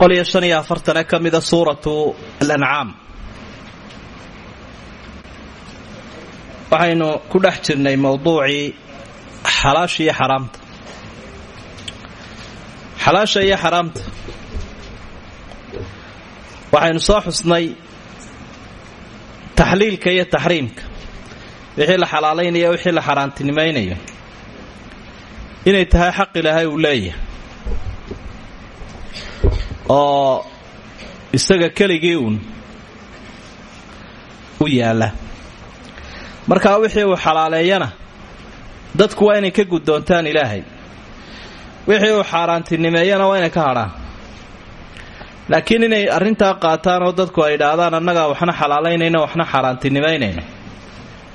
qolyoshaniyoafartane ka mida suuratu alancaam waxaynu ku dhex jirnay mowduucii xalaasha iyo xaraamta. Xalaasha iyo xaraamta. Waxaynu soo xusnay taxliilka iyo taxriimka. Wixii la xalaalaynayo wixii la xaaraantinimaynayo inay tahay xaq ilaahay uu leeyahay oo isaga keligii uun u yaalla. Markaa wixii uu xalaaleeyana dadku waa inay ka guddoontaan ilaahay. Wixii uu xaaraantinimeeyana waa inay ka hadhaan. Laakiin inay arrintaa qaataan oo dadku ay idhaahdaan annagaa waxna xalaalaynayna waxna xaaraantinimaynayna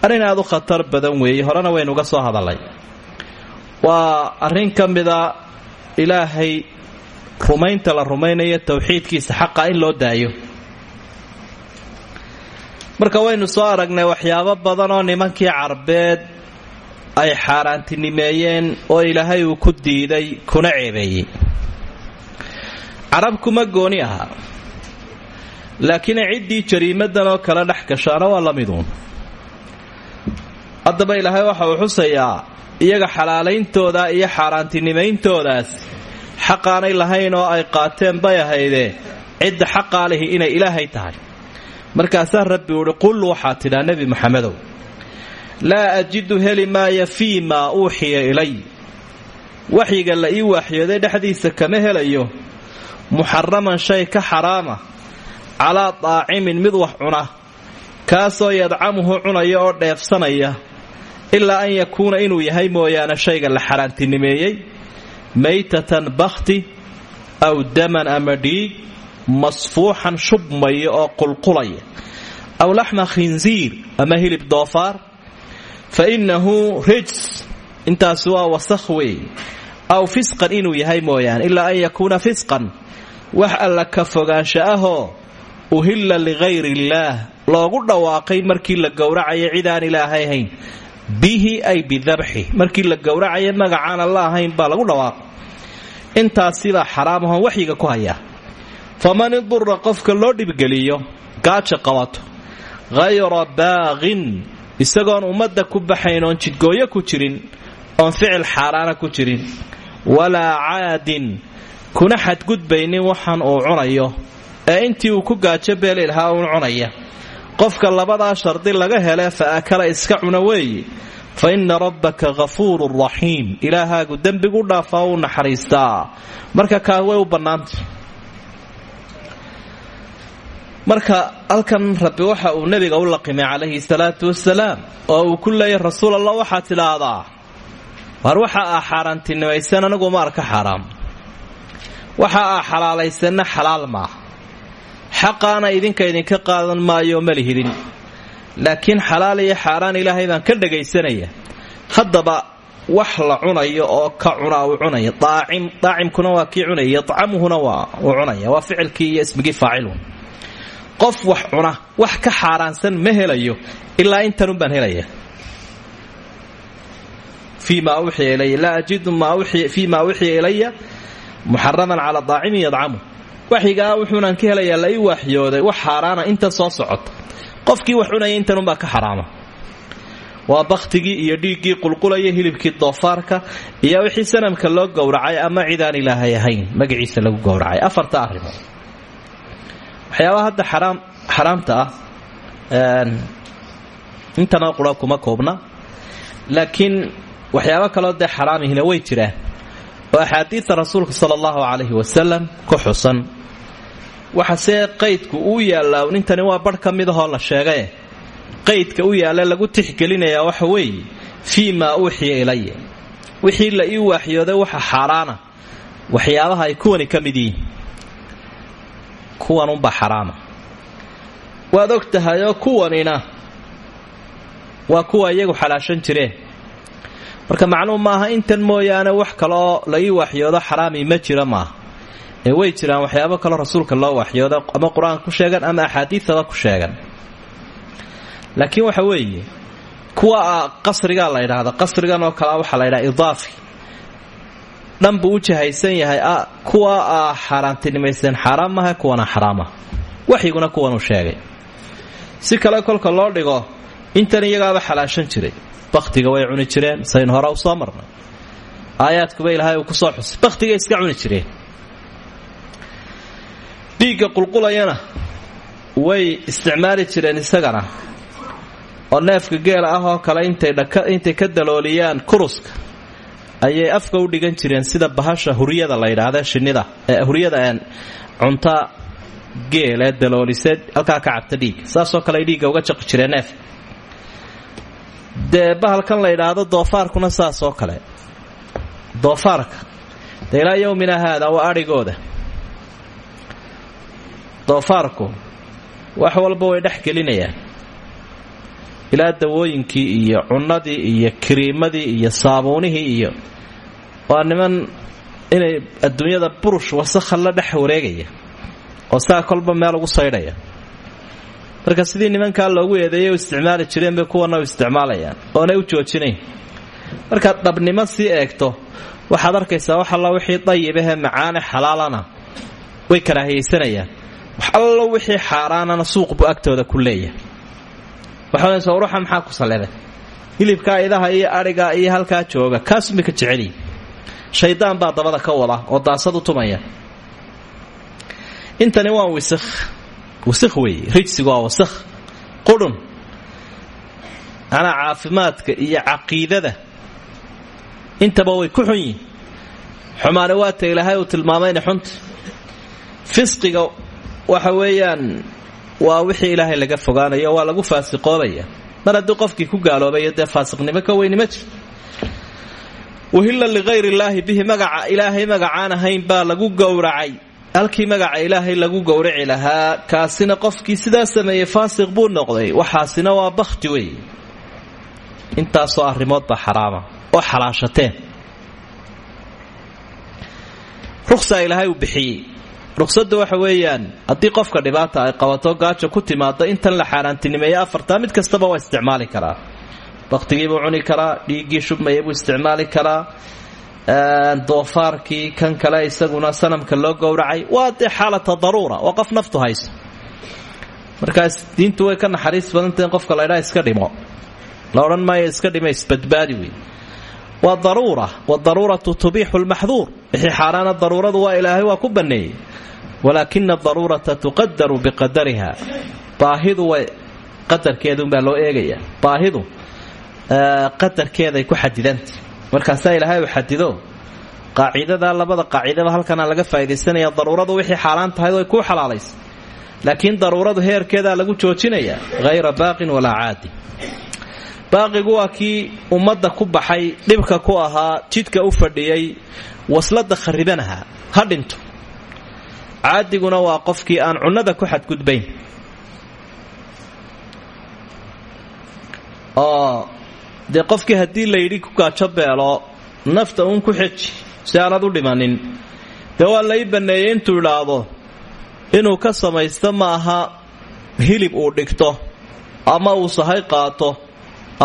arrin aad u khatar badan weeye horena waynuga soo hadallay. Waa arrin ka mida ilaahay rumaynta la rumaynayo towxiidkiisa xaqa in loo daayo. Marka waynu soo aragnay waxyaabo badan oo nimankii carbeed ay xaaraantinimeeyeen oo ilaahay uu ku diiday kuna ceebeeyey. Carab kuma gooni aha laakiin ciddii jariimadan oo kale dhex gashaana waa la miduun. Haddaba ilaahay waxa uu xusayaa iyaga xalaalayntooda iyo xaaraantinimayntoodaas xaqaanay lahayn oo ay qaateen bay ahaydee. Cidda xaqaa lihi inay ilaahay tahay. Markaasaa rabbi uhi qul waxaad tidhaa nebi maxamedow laa ajidu heli maaya fii maa uuxiya ilay. Waxyiga la ii waaxyooday dhexdiisa kama helayo. Muxaraman shay ka xaraama calaa daacimin mid wax cuna. Kaasoo yadcamuhu cunaya oo dheefsanaya. Ilaa an yakuuna inuu yahay mooyaane shayga la xaaraantinimeeyey maytatan bakhti aw daman ama dhiig masfuuxan shubmaya oo qulqulaya. Aw laxma khinsiir ama hilib doofaar fa innahu rijs intaasi waa wasakh weey aw fisqan inuu yahay mooyaane ilaa an yakuuna fisqan. Wax alla ka fogaansha ahoo uhilla ligayr illaah loogu dhawaaqay markii la gowracaya cid aan ilaahay ahayn bihi ay bidabxi markii la gowracaya magacaan alla ahayn baa lagu dhawaaqay intaasibaa xaraam ahon waxyiga ku hayaa faman idura qofka loo dhibgeliyo gaaja qabato. Hayra baaqin isagoon ummadda ku baxayn oon jidgooyo ku jirin oon ficil xaaraana ku jirin. Walaa caadin kuna xadgudbaynin waxan uu cunayo. Ee intii uu ku gaajo beeli lahaa uun cunaya qofka labadaa shardi laga hele fa akala iska cuna weeye fa inna rabbaka ghafuurun raxiim ilaahaagu dembigu dhaafaa uu naxariistaa. Marka kaa way u bannaanta marka halkan rabbi waxa uu nebiga u laqimay calayhi salaatu wasalaam oo uu ku leeyahy rasuul allah waxaad tidhaahdaa war waxa aa xaaraantinimaysan anigu ma arka xaaraam. Waxa aa xalaalaysanna xalaal maaha xaqaana idinka idinka qaadan maayo ma lihidin. Laakiin iyo xaaraan ilaahay baan ka dhagaysanaya haddaba wax la cunayo oo ka cuna uu cunaya. Daacim daacimkuna waa kii cunaya. Yadcamuhuna waa uu cunaya. Waa ficilkii iyo ismigii faacilun qof wax cuna wax ka xaaraansan ma helayo ilaa intanun baan helaya. Fii ma uxiya ilaya laa ajidu fii ma uxiya ilaya muxaraman calaa daacimin yadcamu waxyigaa wuxuunaan ka helayaa la ii waaxyooday wax xaaraana inta soo socota. Qofkii wax cunaya intanunbaa ka xaraama. Waa bakhtigii iyo dhiiggii qulqulaya hilibkii doofaarka iyo wixii sanamka loo gowracay ama cidaan ilaahay ahayn magaciisa lagu gowracay. Afarta arrimood. Waxyaabaha hadda xaraam xaraamta ah intana qura kuma koobna laakiin waxyaabo kaloo dee xaraamihina way jiraan. Oo axaadiida rasuulka sala allahu calayhi wasalam ku xusan waxase qaydku uu yaallaa nintani waa barh ka mid ahoo la sheegaye qaydka u yaalla lagu tixgelinayaa waxa weeye fii maa uuxiya ilaya wixii la ii waaxyooday waxa xaaraana. Waxyaabaha ay kuwani ka mid yihiin. Kuwanunbaa xaraama waad og kuwanina. Waa kuwa iyagu xalaashan jireen marka macnuu maaha intan mooyaane wax kaleoo la ii waaxyoodo xaraami ma jira way jiraan waxyaabo kaloo rasuulka loo waxyooda ama qur'aanka ku sheegan ama axaadiidtada ku sheegan. Laakiin waxa weeye kuwa qasrigaa la ydhaahda qasrigan oo kalea waxaa la ydhaha idaafi dhanbuu u jahaysan yahay kuwa xaaraam maha kuwana xaraama waxyiguna kuwanuu sheegay. Si kale kolka loo dhigo intan iyagaaba xalaashan jiray. Bakhtiga way cuni jireen saynu hore u soo marnay. Aayaadkuba ilaahay ku soo xusay. Bakhtigay iska cuni jireen dhiigga qulqulayana way isticmaali jireen isagana. oo neefka geela ah oo kale intay ka dalooliyaan kuruska ayay afka u dhigan jireen sida bahasha huryada la yidhaahda shinnida huryada cunta geel ee daloolise halkaa ka cabta dhiigga saasoo kale ay uga jaqi jireen neef. Dee bahalkan la yidhaahdo doofaarkuna saasoo kale. Doofaarka dee ilaa yowmina haada waa adhigooda doofaarku wax walba way dhex gelinayaan. Ilaa dawooyinkii iyo cunnadii iyo kiriimadii iyo saabuunihii iyo waa niman inay adduunyada burush wasakha la dhex wareegaya oo saa kolba meel ugu saydhaya. Marka sidii nimankaa loogu eedeeyay u isticmaali jireen bay kuwana u isticmaalayaan oonay u joojinayn. Markaad dhabnimo sii eegto waxaad arkaysaa wax alla wixii dayibahee macaane xalaalana way karaahiyaysanayaan wax allo wixii xaaraanana suuq buu agtooda ku leeyahay. Waxaanaysa ruuxa maxaa ku salleeday hilibkaa idaha iyo adhiga iyo halkaa jooga kaasumay ka shaydaan baa dabada ka wada oo daasad u tumaya. Intani waa wisakh wasakh weeye rijsigu waa wasakh qudhun. Manaa caafimaadka iyo caqiidada. Intaba way ku xun yihiin xumaane waata ilaahay uu tilmaamayna xunta fisqiga waxa weeyaan waa wixii ilaahay laga fogaanayo waa lagu faasiqoobaya mar haddii qofkii ku gaaloobayo dee faasiqnimo ka weyni ma jir. Wahilla ligayr illaahi bihi magaca ilaahay magacaan ahayn baa lagu gowracay. Halkii magaca ilaahay lagu gowraci lahaa kaasina qofkii sidaa sameeyey faasiq buu noqday. Waxaasina waa bakhti wey. Intaasoo arrimood baa xaraama oo xalaashateen. Ruqsaa ilaahay uu bixiyey ruqsadda waxa weeyaan haddii qofka dhibaata ay qabato gaajo ku timaado intan la xaaraantinimeeya afartaa mid kastaba waa isticmaali karaa. Bakhtigiibuu cuni karaa dhiiggii shubmaya buu isticmaali karaa doofaarkii kan kale isaguna sanamka loo gowracay waa dee xaalata daruura oo qof naftu hayso markaas diintu way ka naxariis badantahe in qofka laydhaa iska dhimo. La odhan maayo iska dhima isbadbaadi wey waa daruura wadaruuratu tubiixu lmaxduur wixii xaaraana daruuradu waa ilaahay waa ku banneeyey walaakina adaruurata tuqadaru biqadariha. Baahidu way qadarkeedunbaa loo eegaya. Baahidu qadarkeeday ku xadidanta markaasaa ilaahay uu xadido qaacidada labada qaacidaba halkanaa laga faa'idaysanaya daruuradu wixii xaaraan tahay way kuu xalaalaysa. Laakiin daruuradu heerkeedaa lagu joojinaya baaqigu waa kii ummadda ku baxay dhibka ku ahaa jidka u fadhiyey waslada kharibanaha ha dhinto. Caadiguna waa qofkii aan cunnada ku xadgudbayn. Oo dee qofkii haddii layidhi ku gaajo nafta uun ku xeji si aanad u dhimanin. Dee waa lai banneeyey intuu idhaahdo inuu ka samaysto ma aha hilib uu dhigto ama uu sahay qaato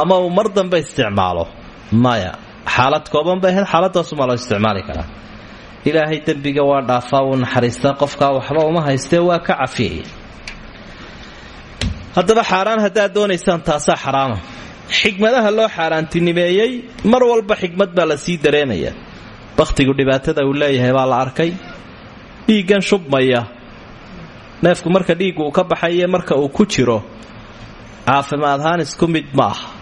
ama uu mar dambe isticmaalo. Maya xaalad kooban bay ahayd xaaladdaasumaa loo isticmaali karaa ilaahay dembiga waa dhaafaa wuu naxariistaa qofkaa waxba uma haystee waa ka cafiyaya haddaba xaaraan haddaad doonaysaan taasaa xaraama. Xikmadaha loo xaaraantinimeeyey mar walba xikmad baa la sii dareemaya. Bakhtigu dhibaatada uu leeyahay baa la arkay. Dhiiggan shubmaya. Neefku marka dhiiggu ka baxaye marka uu ku jiro caafimaad ahaan isku mid ma ah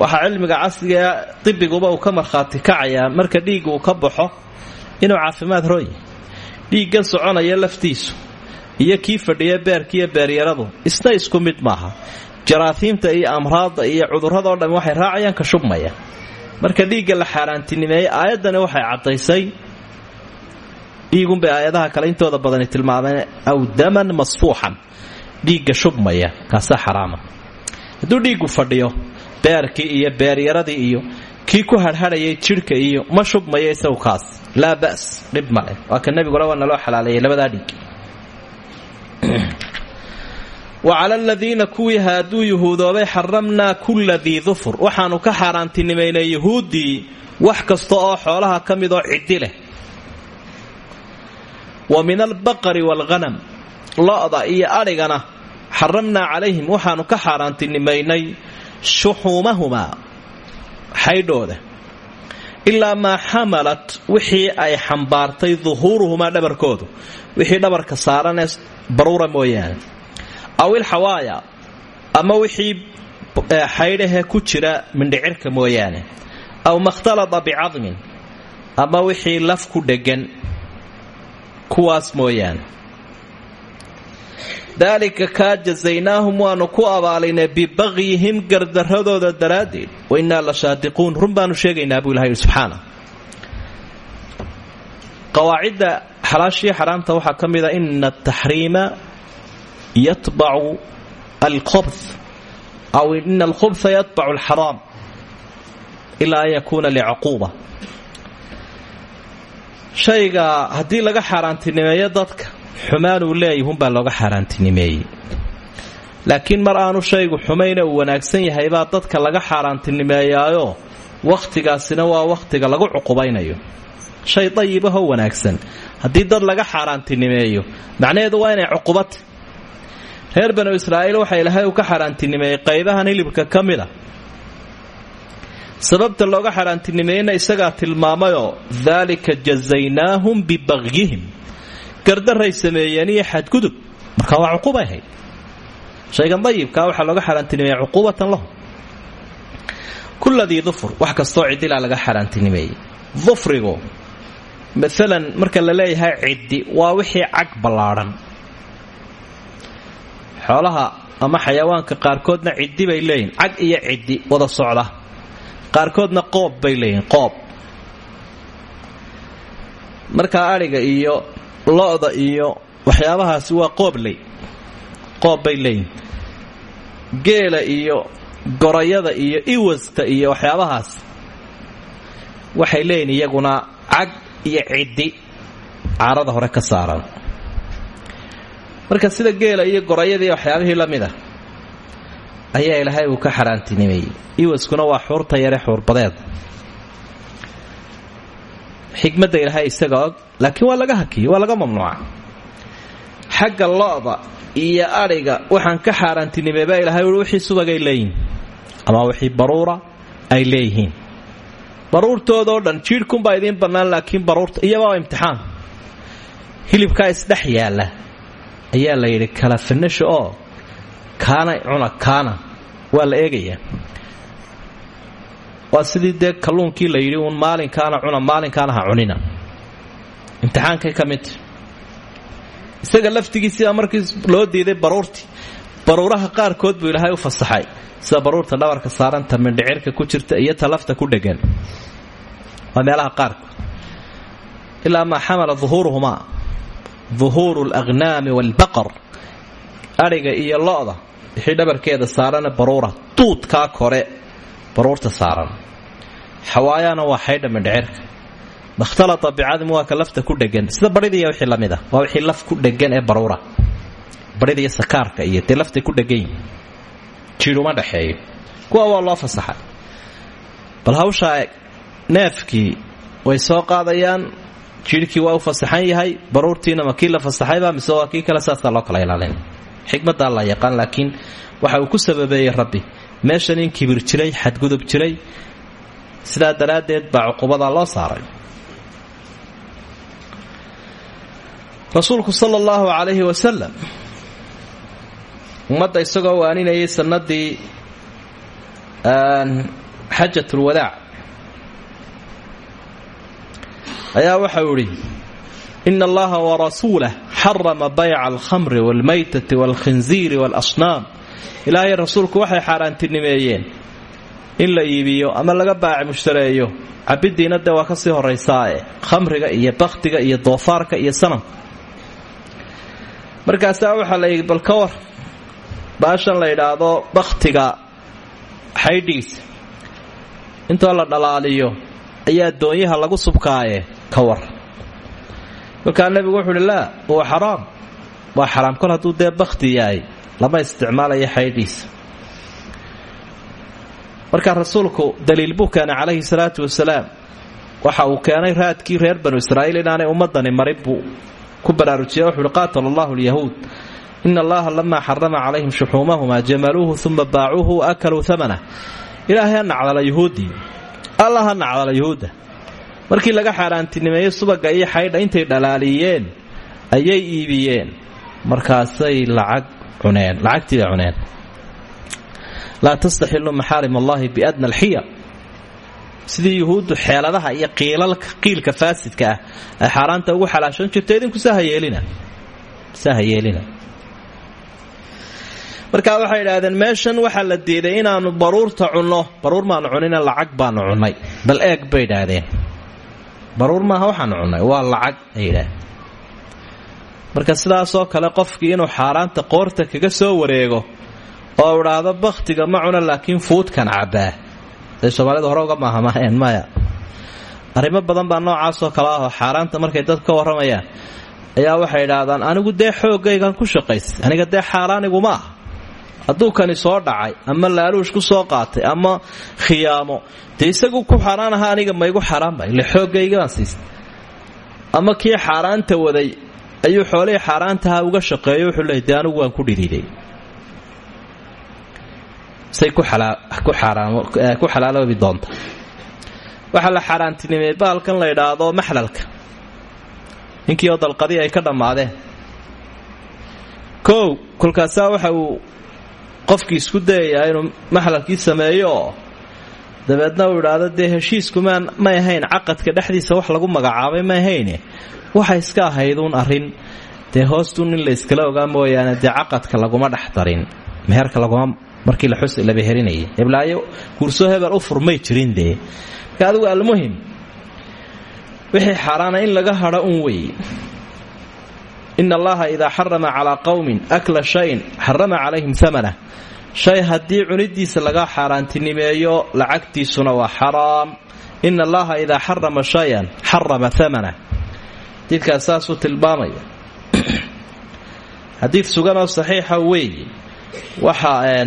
waxaa cilmiga casriga dibiguba uu ka markhaati kacayaa marka dhiiggu uu ka baxo inuu caafimaad rooya dhiiggan soconaya laftiisu iyo kii fadhiya beerkiiyo beeryaradu isna isku mid maaha. Jaraafiimta iyo amraadda iyo cudurradoo dhammi waxay raacayaan ka shubmaya. Marka dhiigga la xaaraantinimeeyey aayaddani waxay caddaysay dhiigunbay aayadaha kale intooda badani tilmaameen aw daman masfuuxan. Dhiigga shubmaya kaasaa xaraama hadduu dhiiggu fadhiyo beerkii iyo beeryaradii iyo kii ku hadhadhayay jidhka iyo ma shubmayo isagu kaas. Laa ba's dhib male waa ka nebigula waa naloo xalaaleeyay labadaa dhiig wa cala aladiina kuwii haaduu yuhuudoobay xaramnaa kulla dii dufur ka xaaraantinimaynay yuhuuddii wax kasta oo xoolaha ka midoo ciddi wa min albaqari waalghanam lo-da iyo adhigana xaramnaa calayhim. Waxaanu ka xaaraantinimaynay shuxuumahumaa xaydhooda ilaa maa xamalat wixii ay xambaartay duhuuruhumaa dhabarkoodu. Wixii dhabarka saaran ee baruura mooyaane. Aw ilxawaaya ama wixii xaydhahe ku jira mindhicirka mooyaane. Aw makhtalada bicadmin ama wixii laf ku dhegan kuwaas mooyaane daalika kaa jazaynaahum waanu ku abaalinay bibagyihim gardaradooda daraaddeed. Wa innaa la shaadiquun. Run baanu sheegaynaa ilahay subxaana qawaacidda xalaashiya xaraamta waxaa ka mida ina ataxriima yatbacu alkhobth aw ina alkhubha yatbacu alxaraam ilaa an yakuuna licaquuba shayga haddii laga xaaraantinimeeyo dadka xumaan uu leeyahunbaa looga xaaraantinimeeyey. Laakiin mar aanu shaygu xumayna uu wanaagsan yahay baa dadka laga xaaraantinimeeyaayo. Wakhtigaasina waa wakhtiga lagu cuqubaynayo. Shay dayibahoo wanaagsan. Haddii dad laga xaaraantinimeeyo macnaheedu waa inay cuqubata reer banu israa'iil waxa ilaahay uu ka xaaraantinimeeyey qaybahan hilibka ka mida sababta looga xaaraantinimeeyena isagaa tilmaamayoo daalika jazaynaahum bibagyihim gardaray sameeyeen iyo xadgudub. Markaa waa cuquubay ahayd shaygan dayibkaa waxaa looga xaaraantinimeeya cuquubatan lahu. Kulladii dufur wax kastoo cidilaa laga xaaraantinimeeyey. Dufrigu maalan marka la leeyahay ciddi waa wixii cag ballaadhan xoolaha ama xayawaanka qaarkoodna ciddi bay leeyihiin cag iyo ciddi wada socda. Qaarkoodna qoob bay leeyihiin qoob. Markaa adhiga iyo lo-da iyo waxyaabahaasi waa qoobley qoob bay leeyihiin geela iyo gorayada iyo iwasta iyo waxyaabahaas waxay leeyihiin iyaguna cag iyo ciddi caarada hore ka saaran. Marka sida geela iyo gorayadii waxyaabihii la mid a ayaa ilaahay uu ka xaaraantinimeeyey. Iwaskuna waa xuurta yare xuurbadeed xikmadda ilaahay isaga og laakiin waa laga hakiyey waa laga mamnuuca xagga lo-da iyo adhiga waxaan ka xaaraantinimeey baa ilahay ui wixii subagay leeyihiin ama wixii baruura ay leeyihiin. Baruurtoodao dhan jiidhkunbaa idiin bannaan laakiin baruurta iyaba imtixaan. Hilibkaa isdhex yaalla. Ayaa la yidhi kala fanasha oo kaana cuna kaana waa la eegayaa waa sidii dee kalluunkii la yidhi uun maalinkaana cuna maalinkaana ha cunina. Imtixaankay ka isaga laftigiisiibaa markii loo diiday baruurtii. Baruuraha qaarkood buu ilaahay u fasaxay. Sida baruurta dhabarka saaranta mindhicirka ku jirta iyo talafta ku dhegan waa meelaha qaarkood. Ilaa maa xamala duhuuruhumaa duhuuru alaqnaami waalbaqar adhiga iyo lo-da wixii dhabarkeeda saarana baruura. Duudkaa kore baruurta saaran. Xawaayana waa xaydha mindhicirka. Makhtalata bicadmi waa ka lafta ku dhegan sida baridiiya wixii la mid a waa wixii laf ku dhegan ee baruura baridiiyo sakaarka iyo dee ku dheganyihin jiidhuma dhexeeyo kuwa waa loo fasaxay. Bal hawshaa neefkii way soo qaadayaan jiidhkii waa fasaxan yahay baruurtiina ma kii la fasaxayba mise waa kii loo kala ilaalin. Xikmaddaa la yaqaan laakiin waxa uu ku sababeeyey rabbi meeshan in kibir jiray xadgudub jiray sidaa daraaddeed baa cuqubadaa loo saaray. Rasuulku sala allahu calayhi wasalam ummadda isagoo waaninayay sanadii xajatulwadaac ayaa waxau idhi ina allaha warasuulah xarama bayca alkhamri waalmaytati waalkhinziiri waalasnaam ilaahay rasuulku waxay xaaraantinimeeyeen. In la iibiyo ama laga baaci mushtareeyo. Cabiddiina dee waa ka sii horraysaae khamriga iyo bakhtiga iyo doofaarka iyo sanamka markaasaa waxaa la yidhi bal war. Baashan la yidhaahdo bakhtiga xaydhiisa intoo la dhalaaliyo ayaa doonyaha lagu subkaaye ka war. Markaa nebigu wuxuu uhi laa huwa waa xaraam kol hadduu dee bakhti yahay lama isticmaalayo xaydhiisa markaa rasuulku daliil buu keenay calayhi salaatu wasalaam waxa uu keenay raadkii reer banu israa'iil inaanay ummadani marin buu ku baraarujiya wuxu uhi qaatala allahu lyahuud ina allaha lamaa xarama calayhim shuxuumahuma jamaluuhu uma baacuuhu wa ilaahay ha nacdala yuhuuddii alla ha nacdala yuhuudda markii laga xaaraantinimeeyey subaga iyo xaydha intay dhalaaliyeen ayay iibiyeen. Markaasay lacag cuneen lacagtiibay cuneen laa tastaxilu maxaarim allahi biadna alxiya. Sidii yuhuuddu xeeladaha iyo qiilka faasidka ah ay xaaraanta ugu xalaashan jirta idinku sahayeelina markaa waxay idhaahdeen meeshan waxaa la diiday inaannu baruurta cunno. Baruur maanu cunina lacag baanu cunnay. Bal eeg bay idhaahdeen baruur maaha waxaanu cunnay? Waa lacag ay yidhaahdeen marka sidaasoo kale qofkii inuu xaaraanta qoorta kaga soo wareego oo idhaahdo bakhtiga ma cuna laakiin fuudkan cabbaa day soomaalidu hore uga maahamaaheen maya. Arrimo badan baa noocaasoo kale ahoo xaaraanta markay dad ka ayaa waxay idhaahdaan anigu dee xooggaygan ku shaqaystay aniga dee xaaraaniguma ah hadduu kani soo dhacay ama laaluush ku soo qaatay ama khiyaamo dee ku xaaraan ahaa aniga maygu xaaraanba ile xooggaygaan siistay ama kii xaaraanta waday ayuu xoolihii xaaraantaha uga shaqeeyo wuxuu leey dee waan ku dhiriiday say ku xalaaloobi doonta. Waxaa la xaaraantinimey baalkan la idhaahdo maxlalka. Ninkii oo dalqadii ay ka dhammaadeen. Kow kolkaasaa waxa uu qofkii isku dayayaa inuu maxlalkii sameeyo? oo dabeedna uu idhaahdo dee heshiiskumaan may ahayn caqadka dhexdiisa wax lagu magacaabay may ahayne? Waxa iska ahayduun arrin. Dee hoostuun in la iskala ogaa mooyaane dee caqadka laguma dhex darin. Meherka laguma markii la xus laba herinayay. Heblaayo guurso hebel u furmay jirin dee. Marka adigu almuhim wixii xaaraana in laga hadho un wey. Ina allaha idaa xarama calaa qowmin akla shayin xarama calayhim amana shay haddii cunidiisa laga xaaraantinimeeyo lacagtiisuna waa xaraam. Ina allaha idaa xarama shayan xarama amana xadiidkaas saasuu tilmaamaya. Xadiid suganoo saxiixa weeye waxa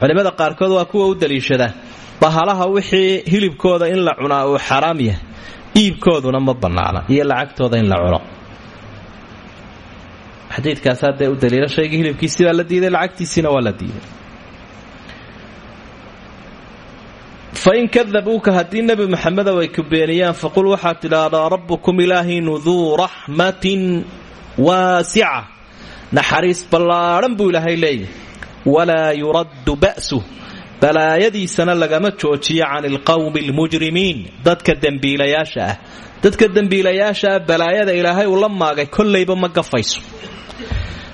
culimmada qaarkood waa kuwa u daliishada. Bahalaha wixii hilibkooda in la cunaa uu xaraam yahay. Iibkooduna ma bannaana iyo lacagtooda in la cuno xadiidkaas haddee u daliila shayga hilibkiisii baa la diiday lacagtiisiina waa la diiday. Fa in kadabuuka haddii nebi maxamedow ay ku beeniyaan faqul waxaad tidhaahdaa rabbukum ilaahiinu duu raxmatin waasica. Naxariis ballaadhan buu ilaahay leeyahy walaa yuraddu ba'suh balaayadiisana lagama joojiyo can ilqowmi almujrimiin dadka dembiilayaasha ah. Dadka dembiilayaasha ah balaayada ilaahay uu la maagay kollayba ma gafayso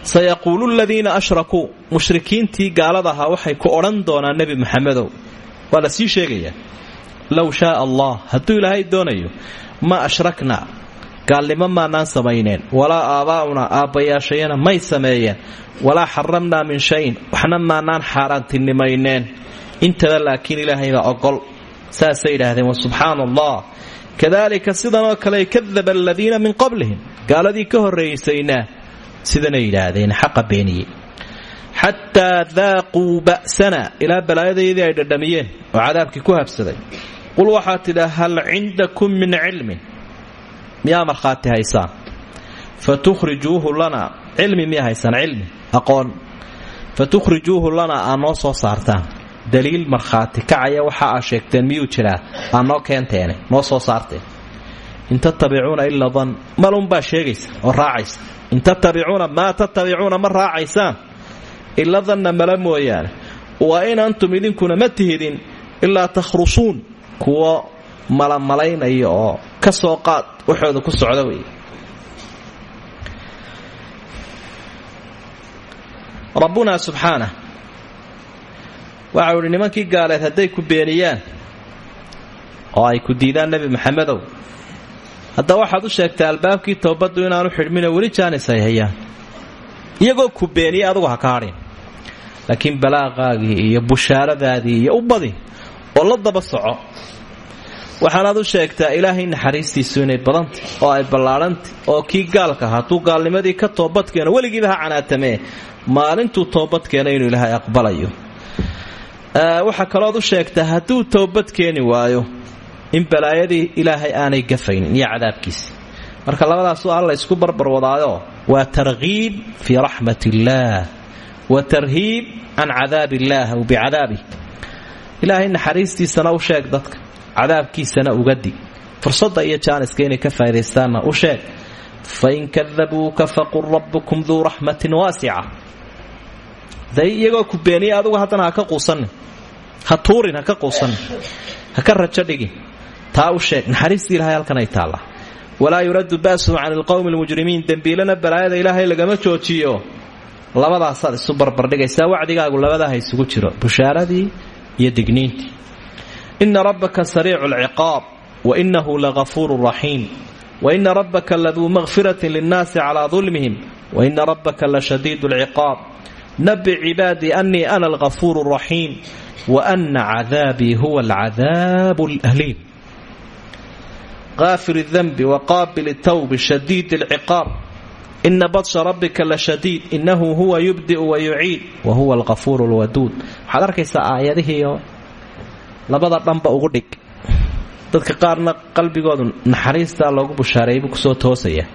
sayaquulu ladiina ashrakuu mushrikiintii gaalada ahaa waxay ku odhan doonaan nebi maxamedow waa la sii sheegayaa low allah hadduu ilaahay doonayo ma ashrakna gaalnimo maanaan samayneen walaa aabaa'unaa aabbayaashayana may sameeyeen walaa xaramnaa min shayin waxna maanaan xaaraantinimayneen intaba laakiin ilaahaybaa ogol saasay yidhaahdeen wasubxaana allah kadalika sidanoo kale kadaba aladiina min qablihim gaaladii ka horraysayna sidanay yidhaahdeen xaqa beeniyey. Xataa daaquu ba'sana ilaa balaayadayadii ay dhadhamiyeen oo cadaabkii ku habsaday. Qul waxaad tidhaa hal cindakum min cilmin? Miyaa markhaati haysaan? Fa tukhrijuuhu lanaa cilmi miyaa haysaan cilmi aqoon. Fa tukhrijuuhu lanaa aa noo soo saartaan. Daliil markhaati kacaya waxa aa sheegteen miyuu jiraa? Aa noo keenteene noo soo saarteen. In tattabicuuna ilaa dan malunbaa sheegaysa oo raacaysa in tattabicuuna maa tattabicuuna ma raacaysaan ila danna mala mooyaane wa in antum idinkuna ma tihidin ilaa takhrusuun kuwo malamalaynaya oo ka soo qaad waxooda ku socda wey rabbunaa subxaanah waxau idhi nimankii gaaleed hadday ku beeniyaan oo ay ku diidaan nebi maxamedow hadda waxaad u sheegtay albaabkii toobaddu inaanu xidhminoo weli jaanis ay hayaan iyagoo ku beeniyay adugu ha ka hadhin laakiin balaaqaagii iyo bushaaradaadii iyo u oo la daba soco. Waxaanaad u sheegtaa ilaahay naxariistiisu inay badantay oo ay ballaadhantay oo kii gaalka hadduu gaalnimadii ka toobadkeeno weligiiba ha canaatamee maalintuu toobadkeena inuu ilaahay aqbalayo. Waxaa kalooad u sheegtaa hadduu toobad keeni waayo in balaayadii ilaahay aanay gafaynin iyo cadaabkiisi. Marka labadaasuu alla isku barbar wadaayo waa tarkiib fii raxmat wa tarhiib can cadaab illaah aw bicadaabih ilaahay naxariistiisana u sheeg dadka cadaabkiisana uga dig fursadda iyo jaaniska inay ka faa'idaystaanna u sheeg fain kadabuuka faqul rabbukum duu raxmatin waasica. Day ku beeniya adugu haddana ha ka quusanin ha tuurin ha ka quusanin ha ka rajo dhigin taa u sheeg naxariistii ilahay halkan ay taallaa walaa yuraddu ba'suhu can ilqowmi almujrimiin dembiilana balaayada ilaahay lagama joojiyo. Labadaasaad isu barbardhigaysaa wacdigaagu labadaha isugu jiro bushaaradii iyo digniintii. Ina rabbaka sariicu alciqaab wa inahu lagafuurun raxiim wa ina rabbaka laduu makfiratin linnaasi calaa dulmihim wa ina rabbaka lashadiidu alciqaab nabi cibaadii ana algafuuru raxiim wa ana cadaabii huwa alcadaabu alaliim qaafir اdanbi waqaabil اtawbi shadiid اlciqaab ina badsha rabbika la shadiid inahu huwa yubdi'u wa yuciid wa huwa alqafuur اlwaduud waxaad arkaysaa aayadihiio labada dhanba ugu dhig dadka qaarna qalbigoodu naxariistaa loogu bushaareeyay buu kusoo toosaya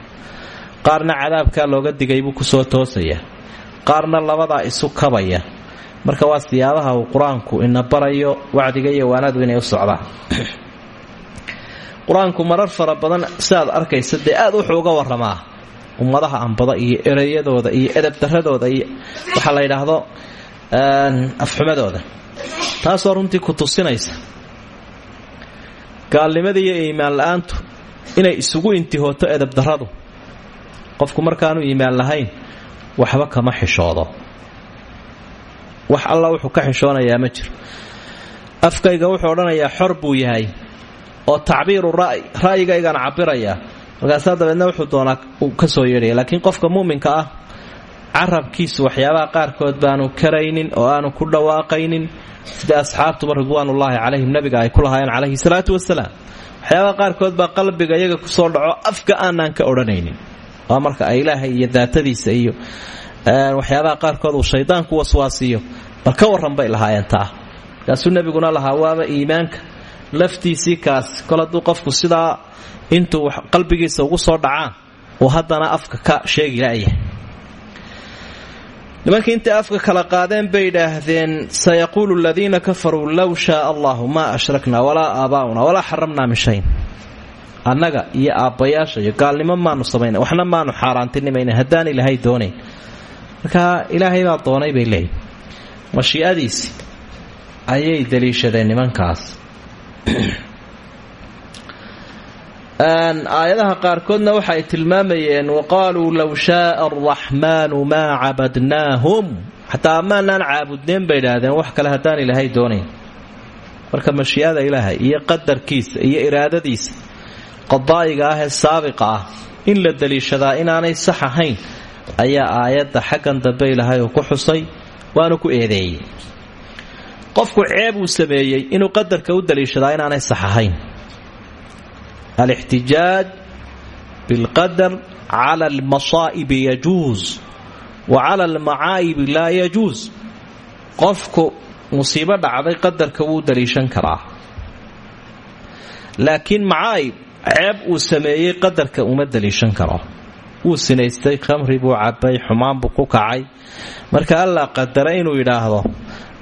qaarna cadaabkaa looga digay buu kusoo toosaya qaarna labadaa isu kabaya marka waa siyaabaha uu qur-aanku ina barayo wacdiga iyo waanadu inay u socdaan qur'aanku marar fara badan sidaad arkaysa dee aad wuxuu uga waramaa ummadaha ambada iyo ereyadooda iyo edabdaradooda iyo waxaa la yidhaahdo afxumadooda. Taasoo runtii ku tusinaysa gaalnimadii iyo iimaan la'aantu inay isugu intihooto edabdaradu qofku markaanu iimaan lahayn waxba kama xishoodo. Wax alla wuxuu ka xishoonayaa ma jiro. Afkayga wuxuu odhanayaa xor buu yahay oo tacbiiru ra'y ra'yigaygaan cabirayaa markaasaa dabeedna wuxuu doonaa ka soo yeedhaya laakiin qofka muuminka ah carabkiisu waxyaabaha qaarkood baanu karaynin oo aanu ku dhawaaqaynin. Sida asxaabtuba ridwaanullaahi calayhim nabiga ay ku lahaayeen calayhi salaatu wasalaam waxyaabaha qaarkood baa qalbiga iyaga ku soo dhaco afka aanaan ka odhanaynin. Waa marka ay ilaahay iyo daatadiisa iyo waxyaabaha qaarkood uu shaydaanku waswaasiyo. Bal ka warran bay lahaayeen taa. Lahaa waaba iimaanka laftiisii kaas kol hadduu qofku sidaa intuu qalbigiisa ugu soo dhacaan uu haddana afka ka sheegi la'yahay nimankii intay afka kala qaadeen bay idhaahdeen sayaquulu aladiina kafaruu low shaaa allahu maa ashraknaa walaa aabaa'una walaa xaramnaa min annaga iyo aabbayaasha iyo gaalnimo maanu samayna waxna maanu xaaraantinimayna haddaan ilaahay doonayn. Marka ilaahay baa doonay bay leeyihiin mashii'adiisi ayay daliishadeen nimankaas aayadaha qaarkoodna waxay tilmaamayeen waqaaluu low shaaa araxmaanu maa cabadnaahum. Xataa amaanaan caabudneen bay idhaahdeen wax kale haddaan ilaahay doonayn. Marka mashii'ada ilaahay iyo qadarkiisa iyo iraadadiisa qadaa'iga ah ee saabiqa ah in la daliishadaa inaanay sax ahayn ayaa aayadda xaggan dambe ilaahay uu ku xusay waanu ku eedeeyey qofku ceeb uu sameeyey inuu qadarka u daliishadaa inaanay sax ahayn. Alixtijaaj bilqadar cala almasaa'ibi yajuus wa cala almacaa'ibi laa yajuus qofku musiibo dhacday qadarka wuu daliishan karaa. Laakiin macaayib ceeb uu sameeyey qadarka uma daliishan karo. Wuu sinaystay khamri buu cabay xumaan buu ku kacay. Marka allaa qadara inuu yidhaahdo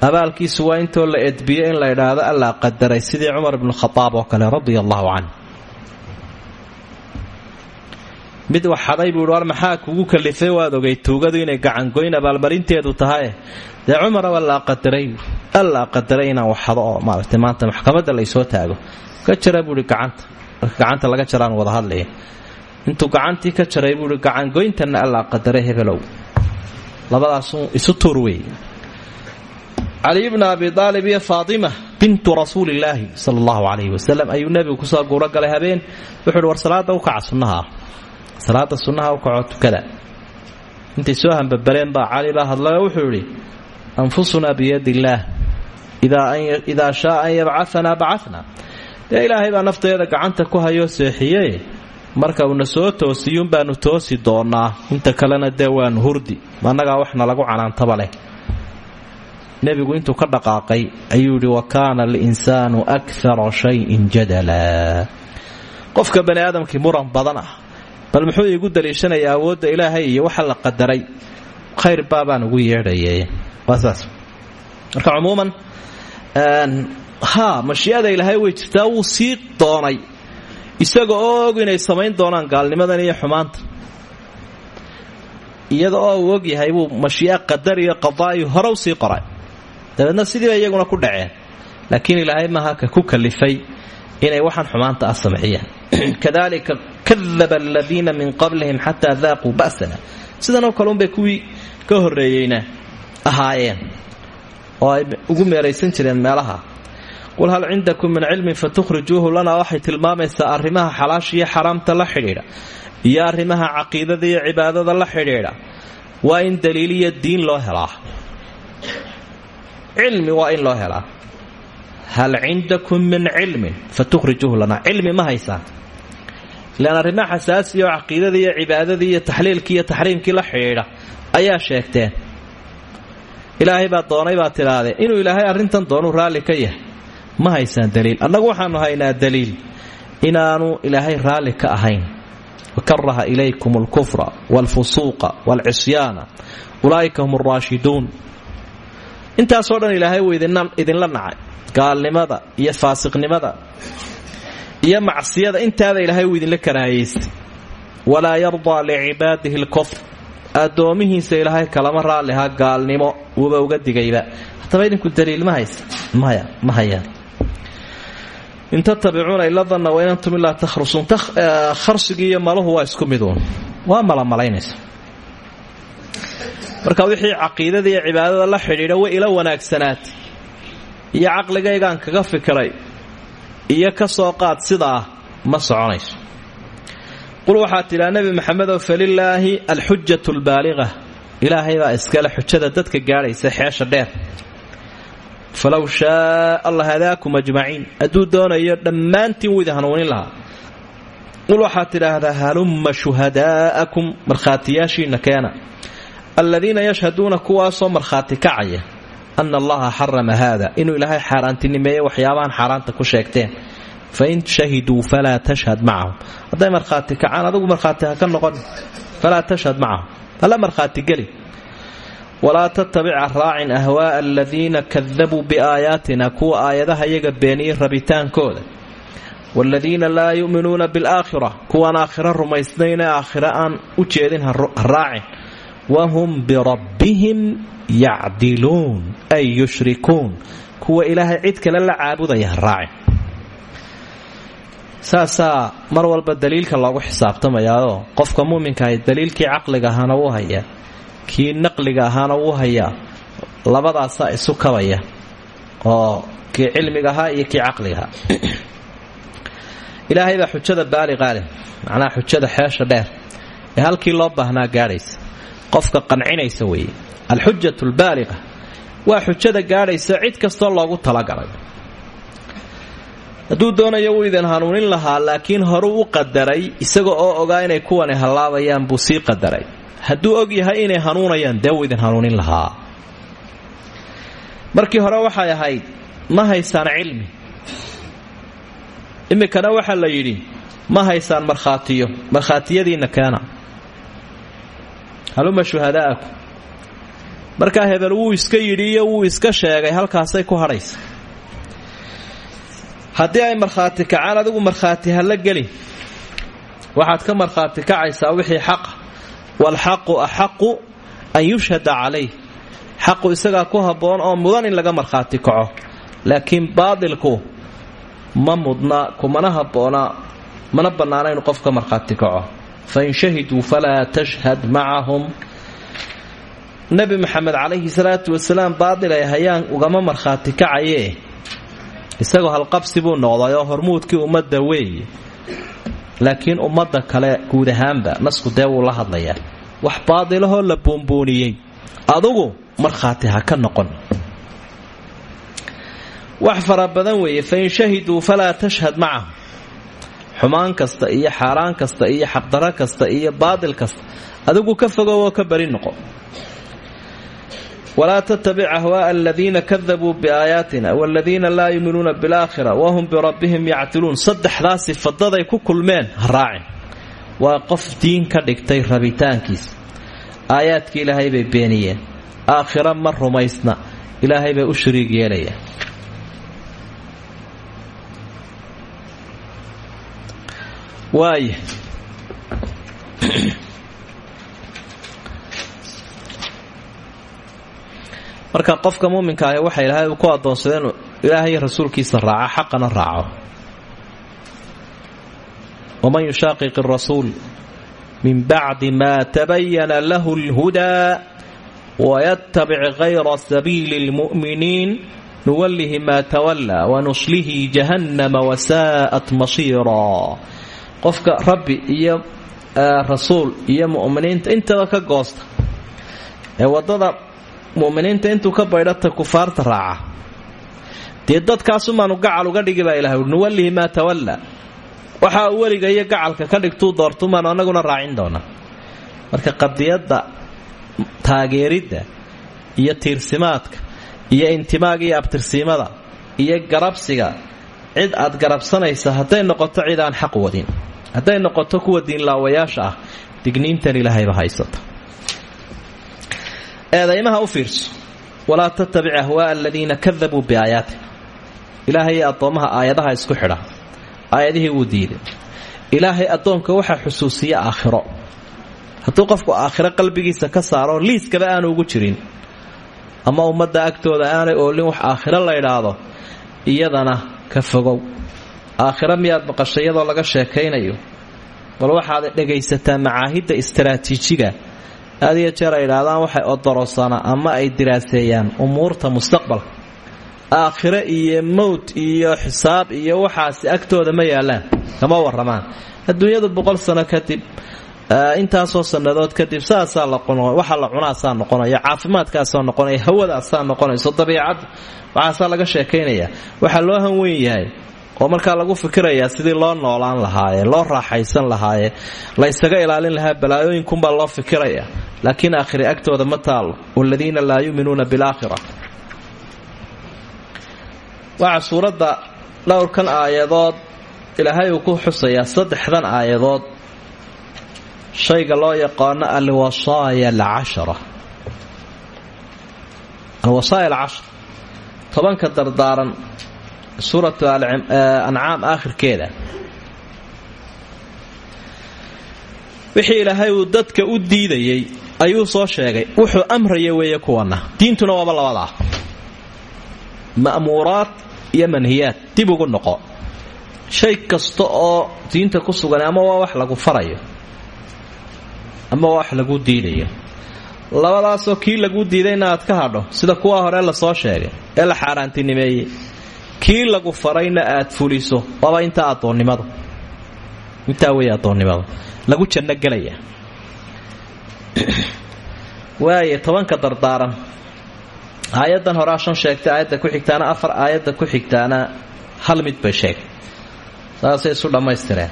abaalkiisu waa intoo la edbiyo in la idhaahdo allaa qadaray sidii cumar ibnu khadaab oo kale radia allahu canh mid waxaday buu war maxaa kugu kalifay waad ogay tuugadu inay gacangoyn abaalmarinteedu tahay. Dee cumara allaa qadaray allaa qadaray inaan waxado oo maaragtay maanta maxkamadda taago. Ka jara buuhi gacanta gacanta laga jaraan wada hadlaya. Intuu gacantii ka jaray buuhi gacangoyntanna allaa qadaray hebelow labadaasuu isu tuur cali bna abi aalib iyo faatima bintu rasuulillaahi sala allahu calayhi wasalam ayuu nebigu ku soo guuro galay habeen. Wuxuu uhi war salaada u kaca sunnaha. Ah salaada sunnaha u kaco tukada. Intay soo hambabareen baa cali baa hadlayo wuxuu idhi anfusunaa biyadi illaah idaa shaaa an yabcaanaa bacana dee ilaahay baa nafteeda gacanta ku hayoo seexiye marka uuna soo toosiyuun baanu toosi doonaa inta kalena dee waanu hurdi. Annagaa waxna lagu canaantaba leh nebigu intuu ka dhaqaaqay ayuu yidhi wa kaana alinsaanu akara shayin jadala. Qofka bani aadamkii muran badan ah bal muxuu iigu daliishanayaa awoodda ilaahay iyo waxa la qadaray? Khayr baabaan ugu yeedhaye waa saas. Marka cumuuman haa mashii'ada ilaahay way jirtaa wuu sii doonay. Isaga oo inay samayn doonaan gaalnimadan iyo xumaanta. Iyada oo uu og yahay buu mashii'a qadar iyo qadaa'i hore u sii qoray dabeedna sidiiba iyaguna ku dhaceen. Laakiin ilaahay maaha ka ku kalifay inay waxaan xumaanta ah samciyaan kadalika kadaba aladiina min qablihim xataa daaquu ba'sana. Sidanoo kale unbay kuwii ka horreeyeyna ahaayeen oo ay ugu meeraysan jireen meelaha. Qul hal cindakum min cilmin fatukhrijuuhu lana waxay tilmaamaysaa arrimaha xalaasha iyo xaraamta la xidhiidha iyo arrimaha caqiidada iyo cibaadada la xidhiidha. Waa in daliiliyo diin loo helaa cilmi waa in loo helaa. Hal cindakum min cilmin fatukhrijuuhu lana. Cilmi ma haysaan ilaan arrimaha xasaasiya oo caqiidadii iyo cibaadadii iyo taxliilkii iyo taxriimkii la xidhiidha. Ayaa sheegteen. Ilaahay baa doonay baa tidhaahdee inuu ilaahay arrintan doonuu raalli ka yahay. Ma haysaan daliil. Annagu waxaanu haynaa daliil. Inaanu ilaahay raalli ka ahayn. Wakaraha ilaykum alkufra waalfusuuqa waalcisyaana ulaa'ika hum alraashiduun intaasoo dhan ilaahay wuu idinla nacay. Gaalnimada iyo faasiqnimada iyo macsiyada intaada ilaahay wuu idinla karaahayaystay walaa yardaa licibaadihi alkufr. Addoomihiisa ilaahay kalama raalliha gaalnimo wuuba uga digayba. Haddaba idinku daliil ma haysa? Maya ma hayaan in tatabicuuna ila danna wa in antum ilaa takhrusuun kharsigii iyo maluhu waa isku miduun waa marka wixii caqiidada iyo cibaadada la xidhiidha way ila wanaagsanaat iyo caqligaygaan kaga fikiray iyo ka soo qaad sidaa ma soconayso. Qul waxaad tidhaa nebi maxamedow falilaahi alxujatu albaaliqa ilaahay baa iskale xujada dadka gaadhaysa xeesha dheer. Falow shaaa allah hadaakum ajmaciin. Hadduu doonayo dhammaantiin wuu idin hanuunin lahaa. Qul waxaad tidhaahdaa halumma shuhadaa'akum markhaatiyaashiinna keena aladiina yashhaduuna kuwaasoo markhaati kacaya ana allaha xarama haada inuu ilaahay xaaraantinimeeye waxyaabahan xaaraanta ku sheegteen. Fain shahiduu falaa tashhad macahum hadday markhaati kacaan adugu markhaati ha ka noqon. Falaa tashhad macahum hala markhaati geli. Walaa tattabica raacin ahwaa'a aladiina kadabuu biaayaatina kuwa aayadaha iyaga beeniyey rabitaankooda. Waaladiina laa yu'minuuna bilaakhira kuwaan aakhiro rumaysnayn ee aakhiro aan u jeedin ha raacin wahum birabbihim yacdiluun ay yushrikuun kuwa ilaahay cid kale la caabudaya ha raacin saasaa mar walba daliilka loogu xisaabtamayaao qofka muuminkaah daliilkii caqliga ahaana wuu hayaa kii naqliga ahaana wuu hayaa labadaasaa isu kabaya oo kii cilmiga ahaa iyo kii xujada baaliqaa leh macnaha xujada xeesha dheer ee halkii loo baahnaa gaadhaysa qofka qancinaysa weeye. Alxujatu albaaliqa. Waa xujada gaadhaysa cid kastoo loogu talagalay. Hadduu doonayo wuu idin hanuunin lahaa laakiin horuu u qadaray isaga oo ogaa inay kuwani hallaabayaan buu sii qadaray. Hadduu og yahay inay hanuunayaan dee wuu idin hanuunin lahaa. Markii hore waxay ahayd ma haysaan cilmi. Iminkana waxaa la yidhi ma haysaan markhaatiyo. Markhaatiyadiinna keena haluma shuhadaa'akum markaa hebel wuu iska yidhi iyo wuu iska sheegay halkaasay ku hadhaysa haddii ay markhaati kacaan adigu markhaati hala gelin. Waxaad ka markhaati kacaysaa wixii xaqa waalxaqu axaqu an yushhada calayh. Xaqu isagaa ku habboon oo mudan in laga markhaati kaco. Laakiin baadilku ma mudna kumana habboona mana bannaana inu qofka markhaati kaco fain shahiduu falaa tashhad macahum nebi maxamed calayhi salaatu wasalaam baadil ay hayaan ugama markhaati kacayee isagoo halqabsi buu noqday oo hormuudkii ummadda weeye laakiin ummadda kale guud ahaanba nasku dee wuu la hadlayaa wax baadilahoo la buunbuuniyey adugu markhaati ha ka noqon wax fara xumaan kasta iyo xaaraan kasta iyo xaqdaro kasta iyo baadil kasta. Adigu ka fogow oo ka bari noqo. Walaa tattabic ahwaaa aladiina kadabuu biaayaatina waladiina laa yuminuuna bilaakhira wahum birabbihim yactiluun saddexdaa sifadaday ku kulmeen ha raacin. Waa qof diin ka dhigtay rabitaankiisa aayaadkii ilaahay bay beeniyeen. Aakhira ma rumaysna. Ilaahay bay u shariig yeelayaan waaya marka qofka muuminka ahi waxa ilaahay ku adoonsaday inuu ilaahay rasuulkiisa raaca xaqana raaco. Waman yushaaqiq rasuul min bacdi ma tabayana lahu lhudaa wayatabic kayra sabiili lmu'miniin nuwallihi ma tawallaa wanuslihi jahannama wasaa'at masiira qofka rabbi iyo rasuul iyo mu'miniinta intaba ka goosta. Ee waddada mu'miniinta intuu ka baydhata kufaarta raaca. Dee dadkaasumaanu gacal uga dhigi baa ilahay ui nuwallihi maa tawallaa waxa uu iyo gacalka ka dhigtuu doortumaanu annaguna raacin doonaa. Marka qadiyadda taageeridda iyo tiirsimaadka iyo intimaaga iyo abtirsiimada iyo garabsiga cid aad garabsanaysa hadday noqoto cid aan xaq wadin hadday noqoto kuwa diinlaawayaasha ah digniintan ilaahayba haysata eedaymaha u fiirso walaa tattabic ahwaaa aladiina kadabuu biaayaatina. Ilaahay addoommaha aayadaha isku xidha aayadihii wuu diiday ilaahay addoonka waxaa xusuusiya aakhiro. Hadduu qofku aakhiro qalbigiisa ka saaro liiskaba aanu ugu jirin. Ama ummadda agtooda aanay oolin wax aakhiro la ydhaahdo iyadana ka fogow aakhiro miyaad maqashay iyadoo laga sheekaynayo? Bal waxaad dhegaysataa macaahidda istaraatiijiga. Aad iyo jeer ay idhaahdaan waxay odorosana ama ay diraaseeyaan umuurta mustaqbalka aakhire iyo mowt iyo xisaab iyo waxaasi agtooda ma yaalaan kama waramaan adduunyadu boqol sano kadib intaasoo sannadood kadib saasaa waxa la cunaasaa noqonaya caafimaadkaasaa noqonaya hawadaasaa noqonayso dabiicadda waxaasaa laga sheekaynaya. Waxaa loo han weyn yahay oo markaa lagu fikirayaa sidii loo noolaan lahaaye loo raaxaysan lahaaye la ysaga ilaalin lahaa balaayooyinkunbaa loo fikiraya. Laakiin aakhiri agtooda ma taalo waladiina laa yuminuuna bilaakhira. Waxaa suuradda dhowrkan aayadood ilaahay uu ku xusayaa saddexdan aayadood. Shayga loo yaqaano alwasaaya alcashara. Alwasaaya alcashar. Tobanka dardaaran suuratu ancaam aakhirkeeda. Wixii ilaahay uu dadka u diidayay ayuu soo sheegay. Wuxuu amraya weeye kuwana. Diintuna waaba labadaa ma'muuraad iyo manhiyaad dib ugu noqo. Shay kasta oo diinta ku sugan ama waa wax lagu farayo ama waa wax lagu diidayo. Labadaasoo kii lagu diidayna aad ka hadho sida kuwa hore la soo sheegay ee la xaaraantinimeeyey kii lagu farayna aad fuliso waaba intaa adoonnimada intaa wey adoonnimada lagu janno gelaya waaye tobanka dardaaran. Aayaddan horaa sheegtay aayadda ku xigtaana afar aayadda ku xigtaana hal mid bay sheegay saasay isu dhammaystireen.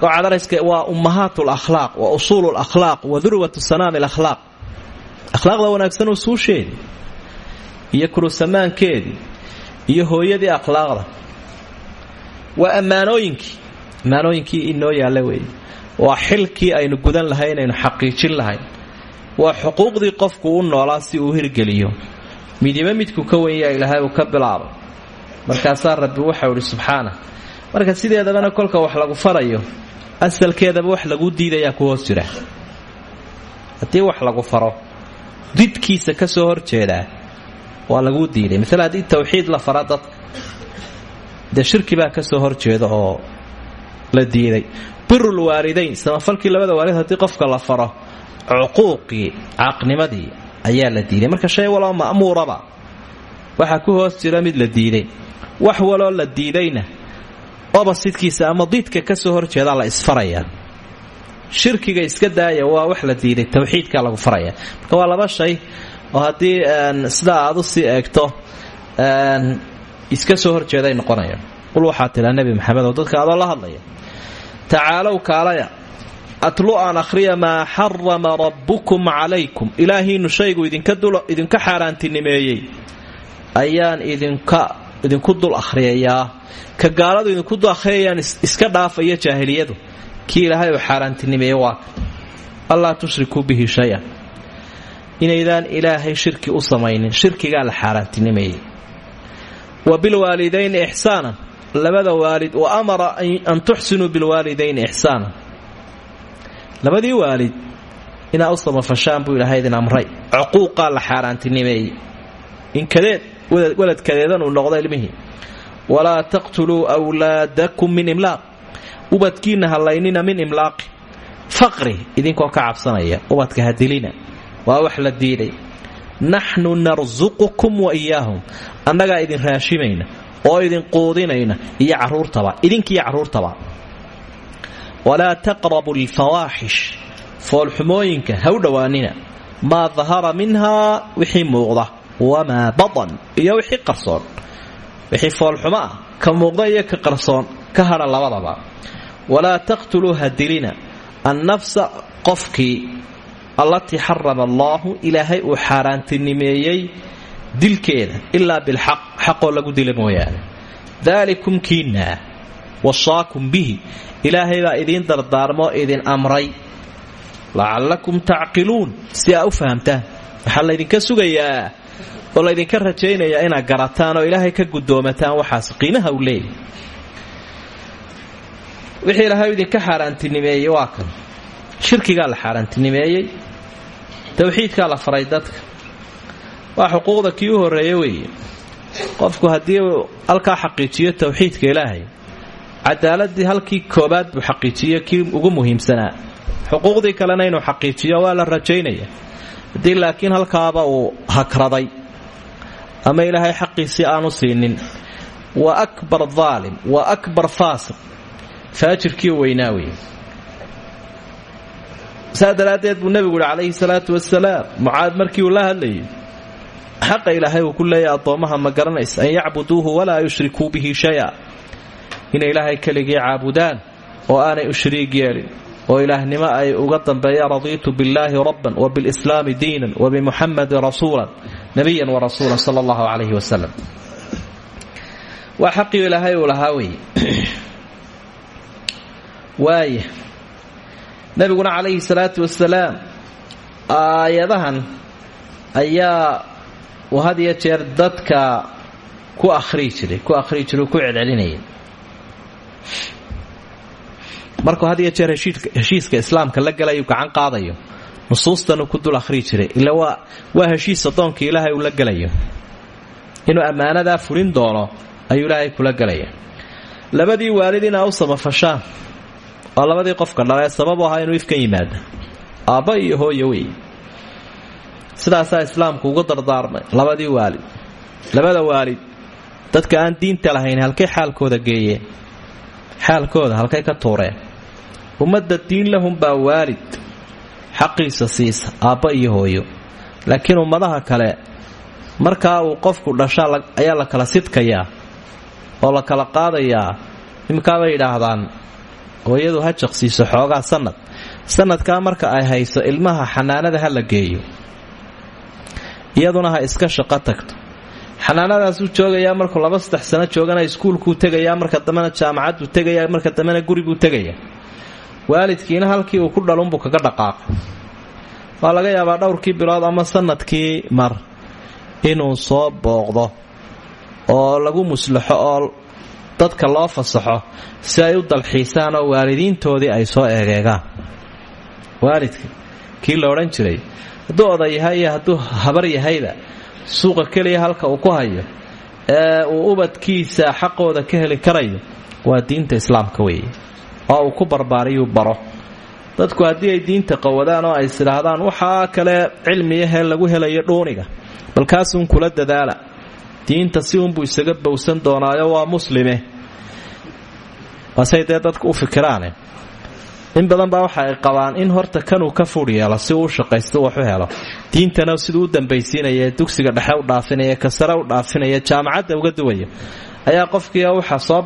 Marka waa ummahaat lakhlaaq waa usuulu lakhlaaq wa durwatu sanaami alakhlaaq akhlaaqda wanaagsan usuusheedii iyo kurusamaankeedii iyo hooyadii akhlaaqda waa ammaanooyinkii. Ammaanooyinkii inoo yaalla weeye. Waa xilkii aynu gudan lahayn aynu xaqiijin lahayn. Waa xuquuqdii qofku u noolaa si uu hirgeliyo. Midiba midku ka wenyaa ilaahay uu ka bilaabay markaasaa rabbi waxau idhi subxaana marka sideedabana kolka wax lagu farayo asalkeedaba wax lagu diidayaa ku hoos jira. Haddii wax lagu faro didkiisa ka soo horjeedaa waa laguu diiday. Maala haddii tawxiid la fara dadka dee shirki baa ka soo horjeeda oo la diiday. Birul waalidayn samafalkii labada waalid haddii qofka la faro cuquuqii caaqnimadii ayaa la diiday. Marka shay waloo ma'muuraba waxaa ku hoos jira mid la diiday. Wax waloo la diidayna obasidkiisa ama diidka ka soo horjeedaa la isfarayaa shirkiga iska daaya waa wax la diiday tawxiidkaa lagu faraya. Marka waa laba shay oo haddii sidaa aad sii eegto iska soo horjeeday noqonaya. Qul waxaa tidhaa nebi maxamed oo dadka adoo la hadlaya tacaalow kaalaya atlu aan akhriya maa xarama rabbukum calaykum. Ilaahiinu shaygu idinka xaaraantinimeeyey. Ayaan idinku dul akhriyayaa. Ka gaaladu idinku dul akhriyayaan iska dhaafaya jaahiliyadu. Kii ilaahay uu xaaraantinimeeyey waa allaa tushrikuu bihi shay-an inaydaan ilaahay shirki u samaynin shirkigaa la xaaraantinimeeyey. Wa bilwaalidayni ixsaanan labada waalid wa amara an tuxsinuu bilwaalidayni ixsaanan. Labadii waalid inaa u samafashaan buu ilaahay idin amray. Cuquuqaa la xaaraantinimeeyey. Inkadeed waladkadeedan uu noqdo ilmihii. Walaa taqtuluu wlaadakum min imlaaq. Ubadkiinna hallaynina min imlaaqi. Faqri idinkoo ka cabsanaya ubadka hadilina waa wax la diiday. Naxnu narsuqukum wa iyaahum annagaa idin raashimayna oo idin quudinayna iyo caruurtaba idinkiiyo carruurtaba. Walaa taqrabu alfawaaxish foolxumooyinka ha u dhowaanina. Maa dahara minhaa wixii muuqda. Wamaa batan iyo wixii qarsoon. Wixii foolxumo ah ka muuqda iyo ka qarsoon ka hadha labadaba. Walaa taqtuluu hadilina annafsa qofkii allatii xarama allaahu ilaahay uu xaaraantinimeeyey dilkeeda ilaa bilxaq xaqoo lagu dila mooyaane. Daalikum wasaakum bihi. Ilaahay baa idiin dardaarmoo idin amray. Lacallakum tacqiluun si aa u fahamtaan. Waxaa laydinka sugayaa oo laydinka rajaynayaa garataan oo ilaahay ka guddoomataan waxaas qiimaha uu leeyahy wixii ilaahay idinka xaaraantinimeeyey waa kan. Shirkigaa la xaaraantinimeeyey towxiidkaa la faray dadka. Waa xuquuqda kii u horreeye weeye. Qofku haddii halkaa xaqiijiyo towxiidka ilaahay cadaaladii halkii koobaad buu xaqiijiyo kii ugu muhiimsanaa. Xuquuqdii kalena inuu xaqiijiyo waa la rajaynaya haddii laakiin halkaaba uu hakraday ama ilaahay xaqiisii aanu siinin waa akbar daalim waa akbar faasiq. Faajirkii weynaa wey saa daraaddeed buu nebigu uhi calayhi salaatu wasalaam mucaad markii uu la hadlayay xaqa ilaahay uu ku leeyahy addoommaha ma an yacbuduuhu walaa yushrikuu bihi shaya inay ilaahay keligii caabudaan oo aanay u shariig yeelin oo ilaahnimo ay uga dambeeyaan radiitu billaahi rabban wa bilislaami diinan wa bimuxamadin rasuulan nabiyan wa rasuulan sala allahu calayhi wasalam waa ilaahay uu lahaa weeye. Waaya nebiguna calayhi salaatu wasalaam aayadahan ayaa uu had jeer dadka ku akhrii jiray ku akhrii jiray ku celcelinayay. Markuu had iyo jeer heshiiska islaamka la galayu gacan qaadayo. Nusuustanuu ku dul akhrii jiray. Ila waa heshiis addoonka ilaahay uu la gelayo inuu ammaanadaa fulin doono ayuu ilaahay kula gelaya labadii waalid inaa u samafashaan waa labadii qofka dhalee sababu ahaa inuu ifkan yimaada aabba iyo hooyo wey sidaasaa islaamku ugu dardaarmay labadii waalid. Labada waalid dadka aan diinta lahayn halkay xaalkooda geeyeen xaalkooda halkay ka tuureen. Ummadda diin lahunbaa waalid xaqiisa siisa aabba iyo hooyo. Laakiin ummadaha kale markaa uu qofku dhashaa ayaa la kala sidkayaa oo la kala qaadayaa. Imikaabay yidhaahdaan hooyadu ha jaqsiiso xoogaa sanad. Sanadkaa marka ay hayso ilmaha xanaanada ha la geeyo. Iyaduna ha iska shaqo tagto. Xanaanadaasuu joogayaa markuu laba saddex sano joogana iskuulkuu tegayaa marka dambena jaamacadbuu tegaya marka dambena guribuu tegaya waalidkiina halkii uu ku dhalunbuu kaga dhaqaaqo. Waa laga yaabaa dhowrkii bilood ama sannadkii mar inuu soo booqdo oo lagu muslaxo oo dadka loo fasaxo si ay u dalxiisaan oo waalidiintoodii ay soo eegeegaan. Waalidka kii la odhan jiray hadduu oday yahay iyo hadduu habar yahayba suuqa keliya halka uu ku hayo ee uu ubadkiisa xaqooda ka heli karayo waa diinta islaamka weeye. Oo uu ku barbaariyuu baro. Dadku haddii ay diinta qawadaan oo ay sidhaahdaan waxaa kale cilmiyahee lagu helayo dhuuniga balkaasuun kula dadaala diinta si unbuu isaga bowsan doonaayo waa muslime. Dee dadku u fikiraane in badan baa waxa ay qabaan in horta kanuu ka fudh si uu shaqaysto waxu helo. Diintana siduu u dambaysiinaya dugsiga dhexe u dhaafinaya ka sare u dhaafinaya jaamacadda uga duwaya. Ayaa qofkii waxaa soo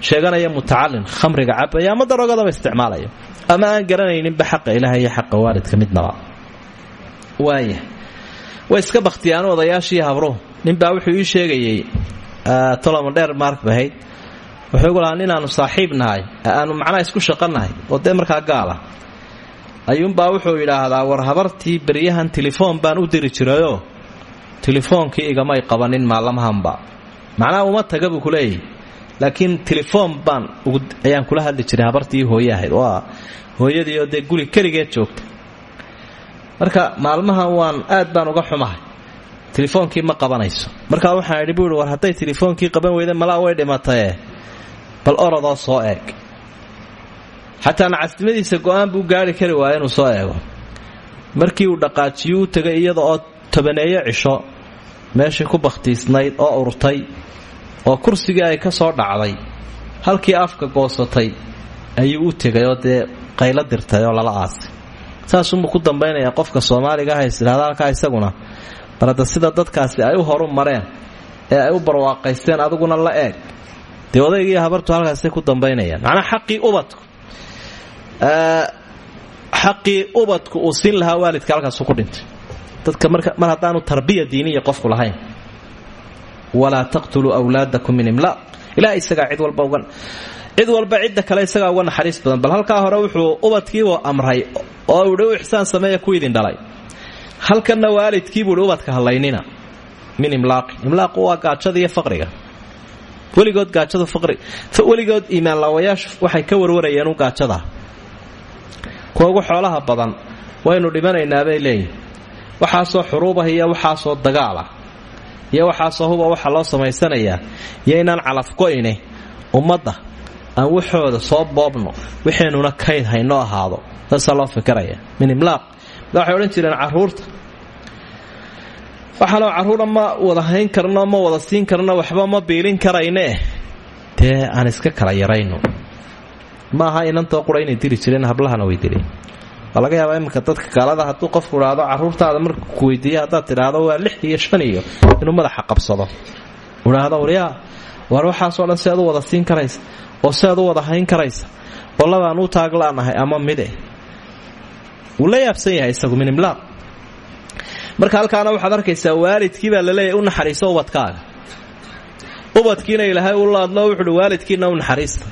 sheeganaya mutacalin khamriga cabaya ama darogadaba isticmaalaya ama aan garanayninba xaqa ilaah iyo xaqa waalidka midnaba. Waaya way iska bakhtiyaan odayaashii habruhu ninbaa wuxuu ii sheegayey toloma dheer mark bahayd wuxuu igu lahaa ninaannu saaxiib nahay macnaha isku shaqo oo dee markaa gaala. Ayuunbaa wuxuu yidhaahdaa war habartii beryahan telefoon baan u diri jirayoo telefoonkii igamay qabanin maalamahanba. Macnaha uma taga buu laakiin telefoon baan ayaan kula hadli jiray habartii hooye ahayd. Waa hooyadiioo dee joogta marka maalmahan waan aad baan uga xumahay telefoonkii ma qabanayso. Markaa waxaan idhi buui war hadday telefoonkii qaban weyda malaa way dhimataye bal orodoo soo eeg. Xataa nacasnimadiisa go'aan buu gaari kari waaya inuu soo eego. Markii uu dhaqaajiyu u tegay iyada oo tobaneeyo cisho. Meeshii ku bakhtiisnayd oo urtay oo kursigii ay ka soo dhacday. Halkii afka goosatay ayuu u tegay oo dee qaylo dirtay oo lala aasay. Saasuunbuu ku dambaynayaa qofka soomaaliga ah halkaa isaguna barada sida dadkaasi ay u horu mareen ee ay u barwaaqaysteen adiguna la eeg. Dee odaygii habartu halkaasay ku dambaynayaan. Macnaa xaqii ubadku. Xaqii ubadku uu siin lahaa waalidka halkaasu ku dhintay. Dadka mar haddaanu tarbiya diiniya qofku lahayn walaa taqtuluu wlaadakum min imlaaq ilaah isagaa cid walba uga cid walba cidda kale isagaa uga naxariis badan bal halkaa hore wuxuu ubadkiibu amray oo uhi u ixsaan ku idin dhalay halkanna waalidkiibuuhi ubadka hallaynina min imlaaqin imlaaqu waa gaajada iyo faqriga. Weligood gaajada faqri weligood iimaanlaawayaashu waxay ka warwarayeen u gaajada. Kuwa xoolaha badan waynu dhimanaynaa bay leeyihiin waxaasoo xuruubah iyo waxaasoo dagaalah iyo waxaasoo huba waxa loo samaysanayaa iyo inaan calafgo'ine ummadda aan waxooda soo boobno waxaynuna kayd hayno ahaado. Saasaa loo fikiraya. Min imlaaq waxay odhan jireen carruurta. Waxaaloo carruura ma wada hayn karno ma wada siin karno waxba ma biilin karayne. Dee aan iska kala yarayno. Ma aha inantoo qura inay diri jireen hablahana way direen. Waa laga yaabaa iminka dadka gaalada hadduu qofku idhaahdo carruurtaada marka ku weydiiya haddaad tidhaahdo waa lix iyo shan iyo inuu madaxa qabsado. Idhaahdo waryaa war waxaasoo dhan sead u wada siin karaysa oo sead u wada hayn karaysa labaan u taaglaanahay ama mide wuu la yaabsan yahay isagu min imlaaq marka halkaana waxaad arkaysaa waalidkii baa la leeyahay u naxariiso ubadkaaga. Ubadkiina ilaahay u laadlo wuxuuhi waalidkiina u naxariista.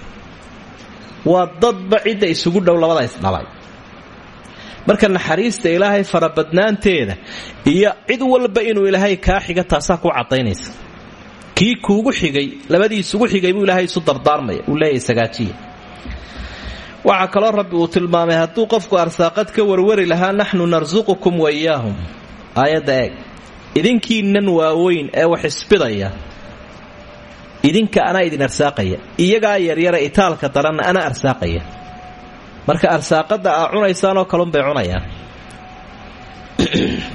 Waa dadba cidda isugu dhow labada isdhalay. Marka naxariista ilaahay farabadnaanteeda iyo cid walba inuu ilaahay kaa xiga taasaa ku cadaynaysa kii kuugu xigay labadii isugu xigay buu ilaahay isu dardaarmaya. Uu leeyahay sagaajiya waxaa kaloo rabbi uu tilmaamay hadduu qofku arsaaqad ka warwari lahaa naxnu narsuqukum wayaahum aayadda eeg. Idinkiinan waaweyn ee wax isbidaya idinka anaa idin arsaaqaya. Iyagaa yaryara itaalka daranna anaa arsaaqaya. Marka arsaaqadda aa cunaysaanoo kalunbay cunayaan.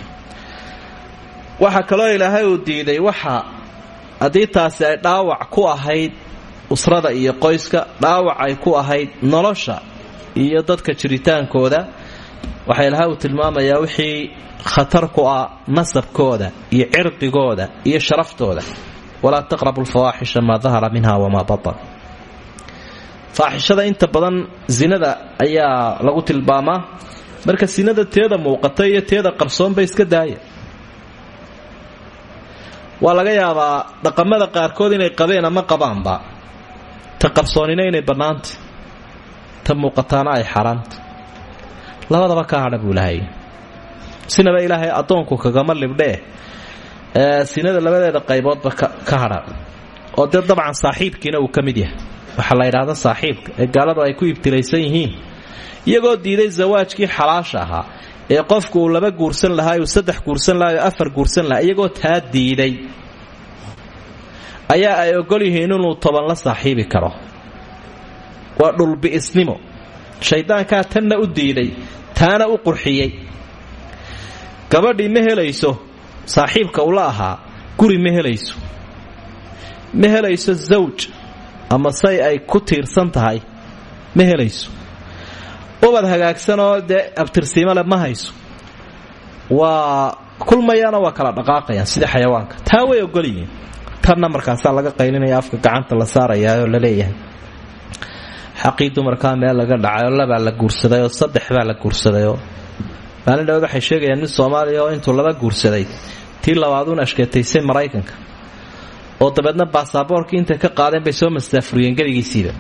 Waxaa kaloo ilaahay uu diiday waxa haddii taasi ay dhaawac ku ahayd usrada iyo qoyska dhaawac ay ku ahayd nolosha iyo dadka jiritaankooda waxaa ilaahay uu tilmaamayaa wixii khatar ku ah nasabkooda iyo cirdigooda iyo sharaftooda. Walaa taqrabu lfawaaxisha maa dahara minha wamaa batan faaxishada inta badan zinada ayaa lagu tilmaamaa. Marka sinada teeda muuqata iyo teeda qarsoonba iska daaya waa laga yaabaa dhaqamada qaarkood inay qabeen ama qabaanba ta qarsoonina inay bannaanta ta muuqataana ay xaaraanta labadaba ka hadha buu ilahay sinaba ilaahay addoonku kagama libdhee ee sinada labadeeda qayboodba ka hadha. Oo dee dabcan saaxiibkiina uu ka mid yahay. Waxaa la yidhaahda saaxiibka ee gaaladu ay ku ibtilaysan yihiin. Iyagoo diiday zawaajkii xalaasha ahaa ee qofku uu laba guursan lahaa saddex guursan lahaa uu afar guursan lahaa iyagoo taa diiday ayaa ay ogol yihiin inuu toban la saaxiibi karo. Waa dhulbi'isnimo shayddaankaa tanna u diiday taana u qurxiyey. Gabadhii ma helayso saaxiibka ula ahaa guri ma helayso. Ma helayso zawj ama say ay ku tiirsan tahay ma helayso. Ubad hagaagsanoo dee abtirsiimale ma hayso. Waa kulmayaana waa kala dhaqaaqayaan sida xayawaanka. Taa way ogolyihiin tanna markaasaa laga qaylinaya afka gacanta la saarayaa oo la leeyahay. Xaqii dumarkaa meel laga dhacay oo labaa la guursaday oo saddex baa la guursadayoo maalin dhawood waxay sheegayaan nin soomaaliya oo intuu laba guursaday tii labaaduun ashkeetaysay maraykanka. Oo dabeedna baasaboorkii intay ka qaadeen bay soo mastaafuriyeen geligiisiiba.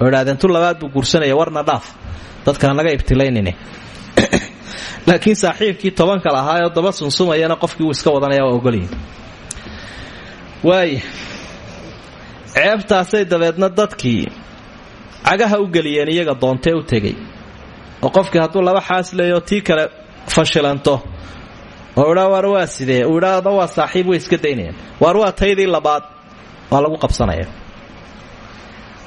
Oo idhahdeen tu labaad buu guursanaya warna dhaaf. Dadka hanaga ibtilaynine laakiin saaxiibkii tobanka lahaayoo daba sunsumayana qofkii wuu iska wadanaya waa ogolyihin waaya ceebtaasay dabeedna dadkii. Cagaha u geliyeen iyaga doontee u tegay oo qofkii hadduu laba xaas leeyo tii kale fashilanto. Oo idhaa waar waa sidee? Uu idhaahdo waa saaxiib way iska daynayaan waar waa taydii labaad? Waa lagu qabsanaya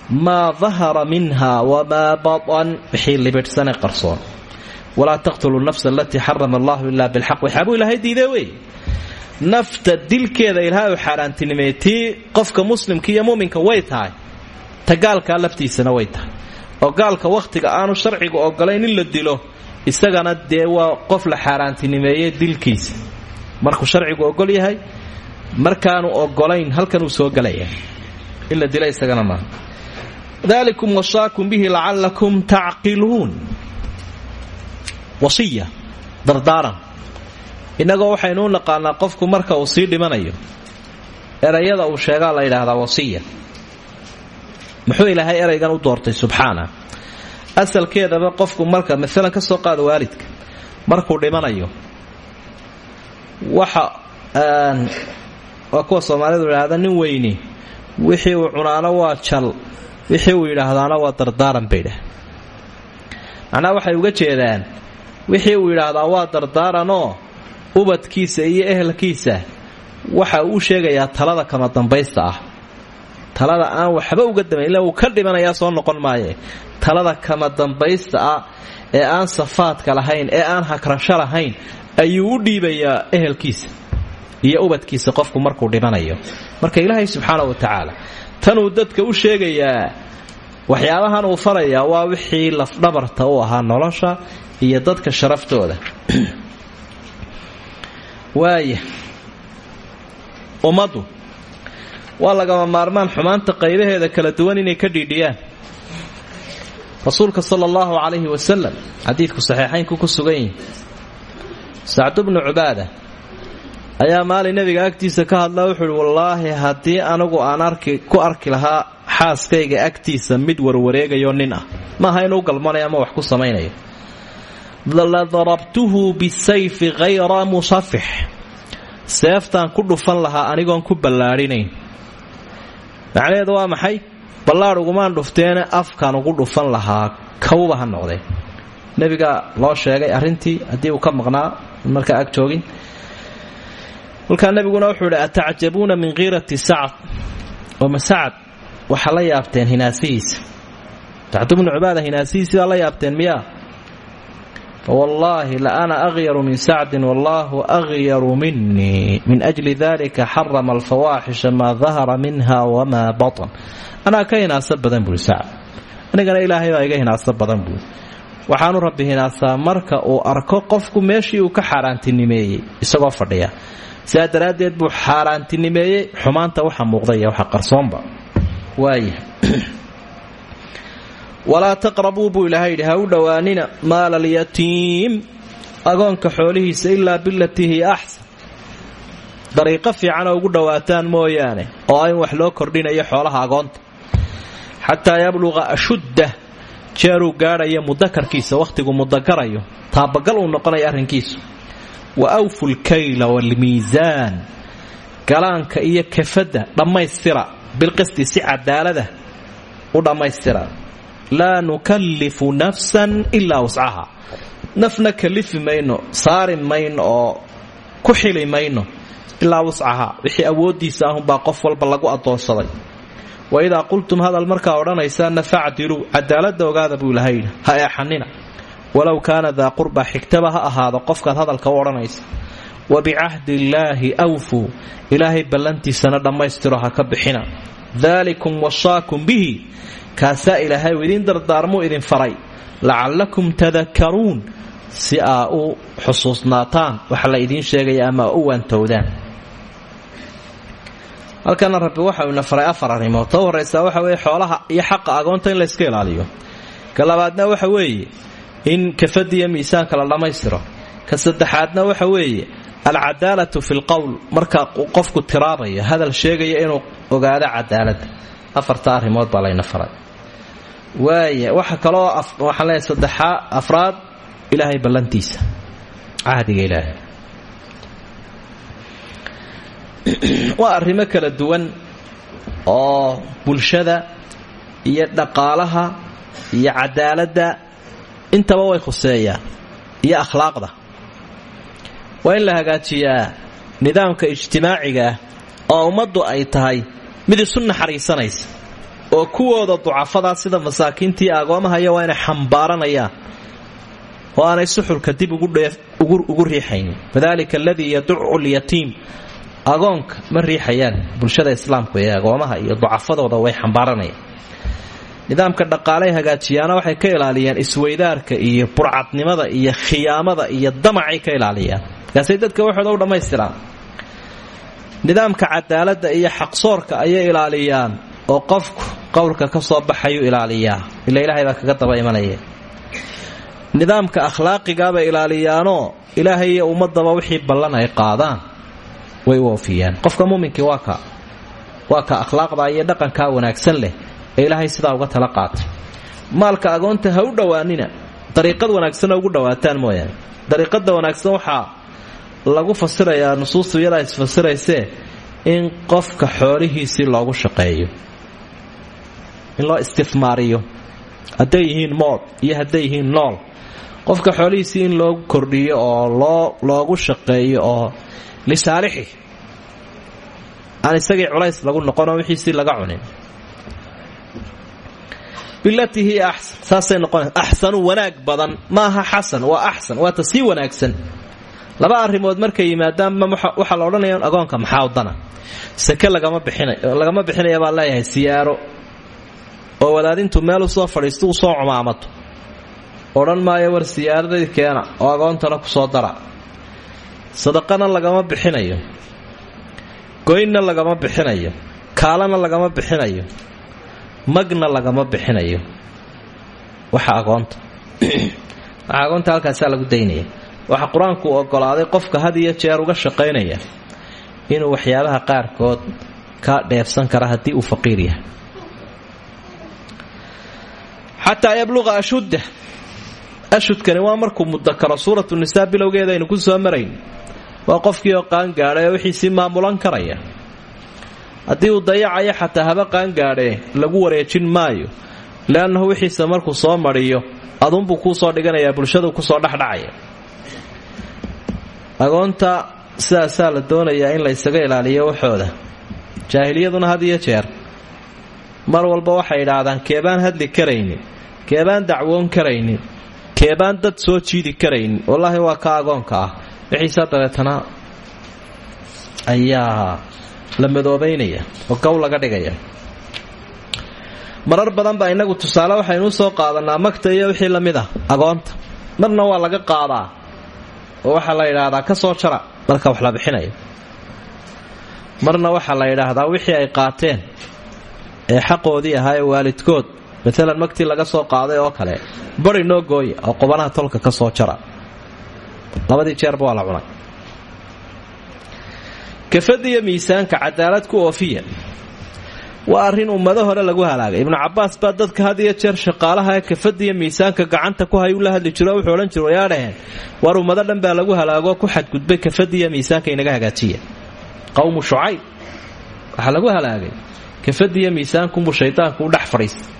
maa dahara minha wamaa batan wixii libidhsane qarsoon. Walaa taqtulu nafsa alatii xarama allahu ilaa bilxaq waxaabuu ilaahay diidee wey nafta dilkeeda ilaahay u xaaraantinimeeyey tii qofka muslimka iyo muminka way tahay. Ta laftiisana way tahay. Oo gaalka wakhtiga aanu sharciga ogolayn in la dilo isagana dee qof la xaaraantinimeeyey dilkiisa. Markuu sharcigu ogol yahay markaanu ogolayn halkan uu soo gelaya in la isagana maaha dalikum wasaakum bihi lacalakum tacqiluun. Wasiya dardaaran innagoo waxaynu naqaanaa qofku marka uu sii dhimanayo erayada uu sheegaa la yidhaahdaa wasiya. Muxuu ilaahay eraygan u doortay subxaana asalkeedaba qofku marka maalan ka soo qaada waalidka markuu dhimanayo waxa waa kuwa soomaalidu idhaahda nin weyni wixii uu cunaano waa jal wixii uu yidhaahdaana waa dardaaran bay macnaha waxay uga jeedaan wixii uu yidhaahdaa waa dardaaranoo ubadkiisa iyo ehelkiisa waxa uu sheegayaa talada kama dambaysta ah. Talada aan waxba uga damayn ila uu ka dhimanayaa soo noqon maaye. Talada kama dambaysta ah ee aan safaadka lahayn ee aan hagrasho lahayn ayuu u dhiibayaa ehelkiisa iyo ubadkiisa qofku markuu dhimanayo. Marka ilaahay subxaana wa tacaala tanuu dadka u sheegayaa waxyaabahan uu farayaa waa wixii lafdhabarta u ahaa nolosha iyo dadka sharaftooda waaya ummaddu waa lagama maarmaan xumaanta qaybaheeda kala duwan inay ka dhiidhiyaan. Rasuulka sala allahu calayhi wasalam xadiidku saxiixaynku ku sugan yihi sacdu bnu cubaada ayaa maalin nebiga agtiisa ka hadla wuxuu uhi wallaahi haddii anigu aan arki ku arki lahaa xaaskayga agtiisa mid warwareegayo nin ah maaha inuu galmanayo ama wax ku samaynayo la darabtuhu bisayfi hayra musafix seeftaan ku dhufan lahaa anigoon ku ballaadhinayn macnaheedu waa maxay ballaadh ugumaan dhufteene afkaan ugu dhufan lahaa kawba ha noqdee nebiga loo sheegay arrintii haddii uu ka maqnaa markaa ag joogin kolkaa nebiguna wuxuu idhi atacjabuuna min kiirati sacad oo masacad waxaa la yaabteen hinaasihiisa miyaa fawallaahi la ana akhyaru min sacdin wallaahu akhyaru minii min ajli dalika xarama alfawaaxisha maa dahara minha wamaa batan anaa ka hinaaso badan buui sacd anigana ilaahay baa iga hinaaso badan buui waxaanu rabbi hinaasaa marka uu arko qofku meeshii uu ka xaaraantinimeeyey isagoo fadhiya sidaa daraaddeed buu xaaraantinimeeyey xumaanta walaa taqrabuu buu ilaahay yidhi ha u dhowaanina maala alyatiim agoonka xoolihiisa ilaa bilatii hiya axsan. Dariiqo fiican oo ugu dhowaataan mooyaane oo in wax loo kordhinayo xoolaha agoonta. Xataa yabluqa ashuddah jeeruu gaadhayo mudakarkiisa wakhtigu mudakarayo taabagal uu noqonayo arrinkiisu. Wa awfu lkayla waalmiisaan galaanka iyo kafadda dhammaystira bilqisti si cadaalada u dhammaystira laa nukallifu nafsan ilaa wascaha nafna kalifi mayno saari mayno oo ku xili mayno ilaa wascaha wixii awooddiisa ahunbaa qof walba lagu addoonsaday wa idaa qultum hadal markaa odhanaysaana facdiluu cadaaladda ogaada buu ilahay yidhi ha eexanina walow kaana daa qurba xigtaba ha ahaado qofkaad hadalka u odhanaysa wa bicahdi illaahi awfuu ilaahay ballantiisana dhammaystiro ha ka bixina daalikum wasaakum bihi kaasaa ilaahay u idiin dardaarmuu idin faray. Lacallakum tadakaruun si aa u xusuusnaataan waxa la idiin sheegaya ama u waantowdaan. Halkana rabbi waxau ina faray afar arrimood. Ta waxa weeye xoolaha iyo xaqa agoonta in layska ilaaliyo. Ka waxa weeye in kafadiya miisaanka la dhammaystiro ka saddexaadna waxa weeye alcadaalatu fi lqowl marka qofku tiraabaya hadal sheegaya inuu ogaado cadaaladda afarta arrimood baa faray waaya waxa kaloo waxaan leeyahay saddexaa afraad ilaahay ballantiisa. Cahdiga ilaahay. Waa arrimo kala duwan oo bulshada iyo dhaqaalaha iyo cadaaladda intaba way khuseeyaan iyo akhlaaqda. Waa in la hagaajiyaa nidaamka ijtimaaciga ah oo ummaddu ay tahay mid isu naxariisanaysa oo kuwooda ducafadaa sida masaakiintii agoomahaya waa inay xambaaranayaan oo aanay dib ugu riixaynin wadalika aladii yaducu lyatiim agoonka ma riixayaan bulshada islaamku ee agoomaha iyo ducafadooda way xambaaranayaan. Nidaamka dhaqaaley hagaajiyaana waxay ka ilaaliyaan isweydaarka iyo burcadnimada iyo khiyaamada iyo damacay ka ilaaliyaan. Markaasay dadka waxooda u dhammaystiraan. Nidaamka cadaaladda iyo xaqsoorka ayay ilaaliyaan oo qofku qowlka ka soo baxayuu ilaaliyaa. Ila ilaahay baa kaga daba imanaya nidaamka akhlaaqigaabay ilaaliyaanoo ilaahay iyo ummadaba wixii ballan ay qaadaan way u oofiyaan qofka muuminkii waa ka waa ka akhlaaqda iyo dhaqankaa wanaagsan leh ee ilaahay sidaa uga tala qaatay. Maalka agoonta ha u dhowaanina dariiqad wanaagsanna ugu dhowaataan mooyaane. Dariiqada wanaagsan waxaa lagu fasirayaa nusuustu iyadaa in qofka xoolihiisii loogu shaqeeyo in loo istifmaariyo. Hadday yihiin mood iyo hadday yihiin nool. Qofka xoolihiisii in loogu kordhiyo oo loo loogu shaqeeyo oo lisaalixi aan isagii culays lagu noqonoo wixiisii laga cunin. Bilatii hiya axsan saasay noqonaysa axsanu wanaag badan. Maaha xasan waa axsan waata sii wanaagsan. Laba arrimood markay yimaadaanba waxaa la odhanaya agoonka maxaa udana sake lagama bixinlagama bixinaya baa leeyahay siyaaro oo wadaadintu meel u soo fadhiisto u soo cumaamato odhan maayo war siyaaradaydi keena oo agoontana ku soo dara. Sadaqana lagama bixinayo. Goynna lagama bixinayo. Kaalana lagama bixinayo. Magna lagama bixinayo. Waxa agoonta. Waxa agoonta halkaasaa lagu daynaya. Waxa qur'aanku ogolaaday qofka had iyo jeer uga shaqaynaya inuu waxyaabaha qaarkood ka dheefsan kara haddii uu faqiir yahay xataa yabluqa ashudda ashudkani waa markuu mudakaro suuratu nisaa bilowgeeda aynu ku soo marayn. Waa qofkii oo qaangaadhay oo wixiisii maamulan karaya. Haddii uu dayacayo xataa haba qaangaadhee lagu wareejin maayo. Leannahu wixiisa markuu soo mariyo adunbuu kuu soo dhiganayaa bulshadu ku soo dhexdhacaya. Agoonta sidaasaa la doonayaa in la ysaga ilaaliyo waxooda jaahiliyaduna had iyo jeer. Mar walba waxay idhaahdaan keebaan hadli karaynin keebaan dacwoon karaynin keebaan dad soo jiidi karaynin wallaahi waa ka agoonka ah. Wixiisa dabeetana ayaa la madoobaynaya oo gow laga dhigaya marar badan baa inagu tusaale waxaynu soo qaadanaa magta iyo wixii la mid ah agoonta. Marna waa laga qaadaa oo waxaa la yidhaahdaa ka soo jara. Marka wax la bixinayo. Marna waxaa la yidhaahdaa wixii ay qaateen ee xaqoodii ahaa ee waalidkood maalan magtii laga soo qaaday oo kale bari noo gooya oo qubanaha tolka ka soo jara. Labadii jeerba waa la cunay. Kafadiyo miisaanka cadaalad ku oofiya waa arrin ummado hore lagu halaagay. Ibnu cabaas baa dadka had iyo jeer shaqaalaha ee miisaanka gacanta ku hay u la hadli jiro wuxuu odhan jira wayaa war ummado dhan baa lagu halaagoo ku xadgudbay kafadiyo miisaanka inaga hagaajiya. Qowmu shucayb waxaa lagu halaagay kafadiyo miisaankunbuu shaydaanku u dhex fadhiistay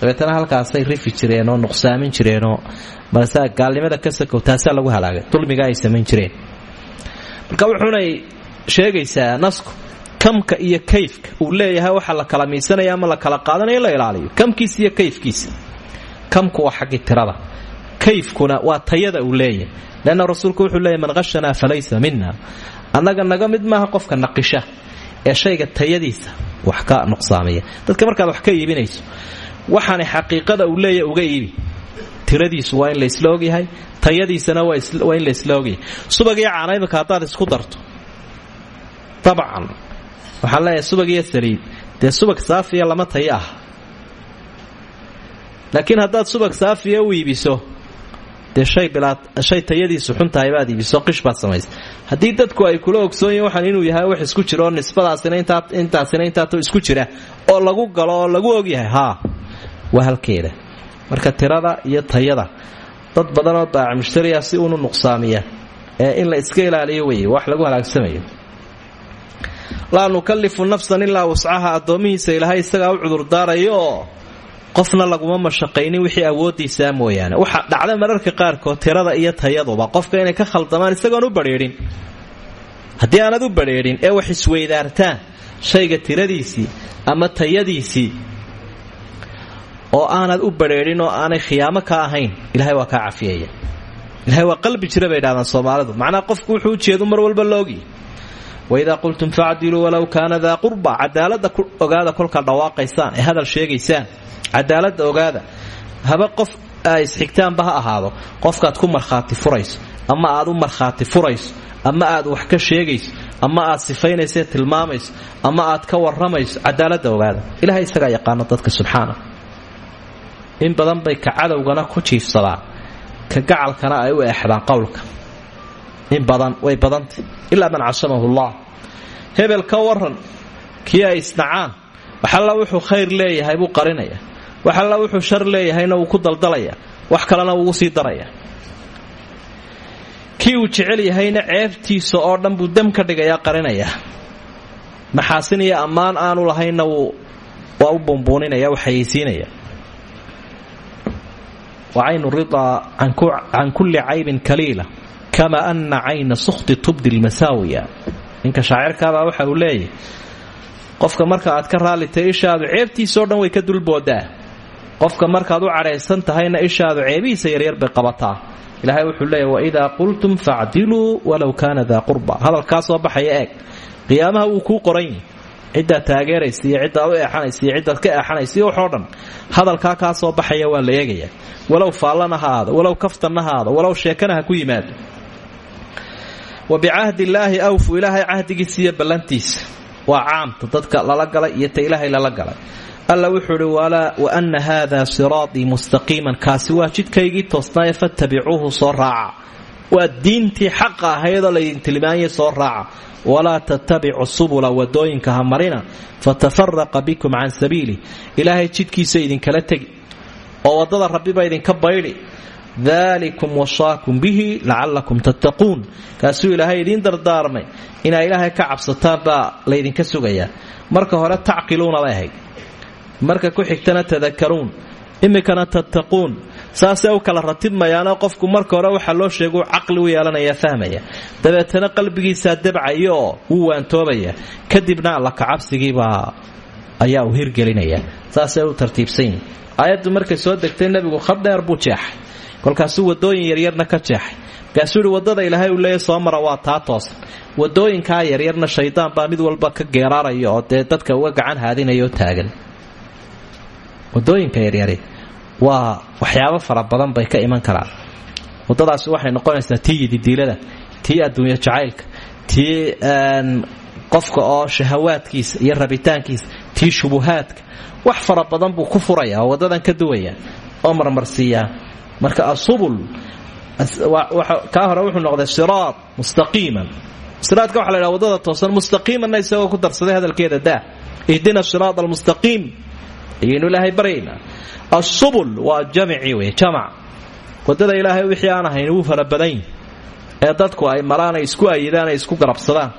dabeetana halkaasay rifi jireen oo nuqsaamin jireenoo balse gaalnimada ka sakow lagu halaagay. Dulmiga ay samayn jireen. Marka wuxuunay sheegaysaa nasku kamka iyo kayfka uu leeyahay waxa la kala miisanaya ama la kala qaadanaya la ilaaliyo. Kamkiisa iyo kayfkiisa. Kamku waa xaggii tirada. Kayfkuna waa tayada uu leeyahay. Leanna rasuulku wuxuu leeyahy man qashanaa falaysa mina annaga naga mid maaha qofka naqisha ee shayga tayadiisa wax ka nuqsaamaya. Dadka markaad wax ka iibinayso waxaana xaqiiqada uu leeyahay uga iibi tiradiisu waa in laysla ogyahay tayadiisana waa in laysla ogyahay subag iyo caana imika haddaad isku darto. Dabcan waxaan leeyahay subag iyo saliid. Dee subag saafiya lama tayo ah. Laakiin haddaad subag saafiya u iibiso dee shay tayadiisu xun tahay baad iibiso qish baad samaysa haddii dadku ay kula ogsoonyihin waxaan inuu yahay wax isku jiro oo nisbadaasina intaasina intaato isku jira oo lagu galo oo lagu ogyahay haa waa halkeeda. Marka tirada iyo tayada dad badanoo baaca mushtariya si unu nuqsaamiya ee in la iska ilaaliyo weye wax lagu halaagsamayo. Laa nukallifu nafsan ilaa wuscaha addoomihiisa ilaahay isagaa u cudurdaarayo oo qofna laguma mashaqaynin wixii awoodiisaa mooyaane. Waxa dhacda mararka qaarkood tirada iyo tayaduba qofka inay ka khaldamaan isagoon u badheedhin haddii aanad u badheedhin ee wax isweydaartaan shayga tiradiisii ama tayadiisii oo aanad u badheedhin oo aanay khiyaamo ka ahayn ilahay waa kaa cafiyaya. Ilahay waa qalbi jira bay idhahdaan soomaalidu. Macnaha qofku wuxuu ujeedu mar walba loogi. Waidaa qultum facdiluu walow kaana daa qurba cadaalada ogaada kolkaa dhawaaqaysaan ee hadal sheegaysaan cadaalada ogaada haba qof isxigtaanba ha ahaado qofkaad ku markhaati furayso ama aad u markhaati furayso ama aad wax ka sheegayso ama aad sifaynayso tilmaamayso ama aad ka waramayso cadaalada ogaada. Ilahay isagaa yaqaana dadka subxaana in badan bay ka cadowgana ku jiifsadaan ka gacalkana ay u eexdaan qowlka. In badan way badantay ilaa man casamahu llah hebel ka waran kii ay isnacaan waxalla wuxuu khayr leeyahay buu qarinaya. Waxalla wuxuu shar leeyahayna wuu ku daldalaya. Wax kalena wuugu sii daraya. Kii uu yahayna ceebtiisa oo dhan buu dam ka qarinaya. Maxaasin iyo ammaan aanu lahaynna waa u buunbuuninaya u xayeysiinaya wacaynu ridaa can kulli caybin kaliila kama ana cayna sukhti tubdi lmasaawiya ninka shaacirkaabaa waxa uu leeyahy qofka marka aad ka raallitay ishaadu ceebtiisao dhan way ka dulboodaa qofka markaad u cadhaysan tahayna ishaadu ceebihiisa yaryar bay qabataa ilaahay wuxuu leeyahy waidaa qultum facdiluu walow kaana daa qurba hadalkaa soo baxaya eeg qiyaamaha wuu kuu qoran yihi ciddaad taageeraysa iyo ciddaad u eexanaysa iyo ciddaad ka eexanaysa iyo waxoo dhan hadalkaa kaa soo baxaya waa la eegaya. Walow faallana ha aado walow ha ku yimaado. Wa bicahdi illaahi awfu ilaahay cahdigiisa iyo ballantiisa. Waa caamta dadka lala galay iyo ta ilaahay lala galay. Alla wuxuu idhi wa anna haada siraatii mustaqiiman. Kaasi waa jidkaygii toosnaaye fattabicuuhu soo raaca. Waa diintii xaqa ahaydoo laydin tilmaanyay soo raaca walaa tattabicu subula waddooyinka ha marina fatafaraqa bikum can sabiili ilaahay jidkiisa idinkala tegi oo waddada rabbiba idinka baydhi dalikum wasaakum bihi lacalakum tattaquun kaasuu ilaahay idiin dardaarmay inaa ilaahay ka cabsataan baa laydinka sugayaa marka hore tacqiluuna bay ahayd marka ku xigtana tadakaruun imikana tattaquun saasay u kala ratibmayaanoo qofku marka hore waxaa loo sheegau caqli u yeelanaya fahmaya dabeetana qalbigiisaa dabcaya oo wuu waantoobaya kadibna alla kacabsigiibaa ayaa uu hirgelinaya. Saasay u tartiibsan yihiin aayaddu markay soo degtay nebigu khad dheer buu jeexay. Kolkaasuu wadooyin yaryarna ka jeexay. Markaasuu waddada ilaahay uu leeya soo mara waa taa toosan. Wadooyinkaa yaryarna shaydaan baa mid walba ka geeraaraya dadka uga gacan haadinayoo taagan. Wadooyinka yaryari waa waxyaabo fara badan bay ka iman karaan. Wadadaasi waxay noqonaysaa tii yididiilada tii adduunyo jacaylka tii qofka oo shahawaadkiisa iyo rabitaankiisa tii shubuhaadka. Wax fara badan buu ku furaya wadadan ka duwaya oo marmarsiiyaa marka asubul kaa hore wuxuu noqday siraad mustaqiiman. Siraadka waxa la waddada toosan mustaqiimanna isagoo ku darsaday hadalkeeda daa. Ihdina siraad almustaqiim ayaynu ilaahay baryaynaa asubul waa jamci wey jamac. Wadada ilaahay wixii aan ahayn wuu fara badanyi ee dadku ay maraan ay isku ayidaan ay isku garabsadaan.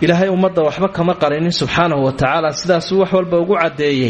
Ilaahay ummadda waxba kama qarinin subxaanahu wa tacaala sidaasuu wax walba ugu caddeeyey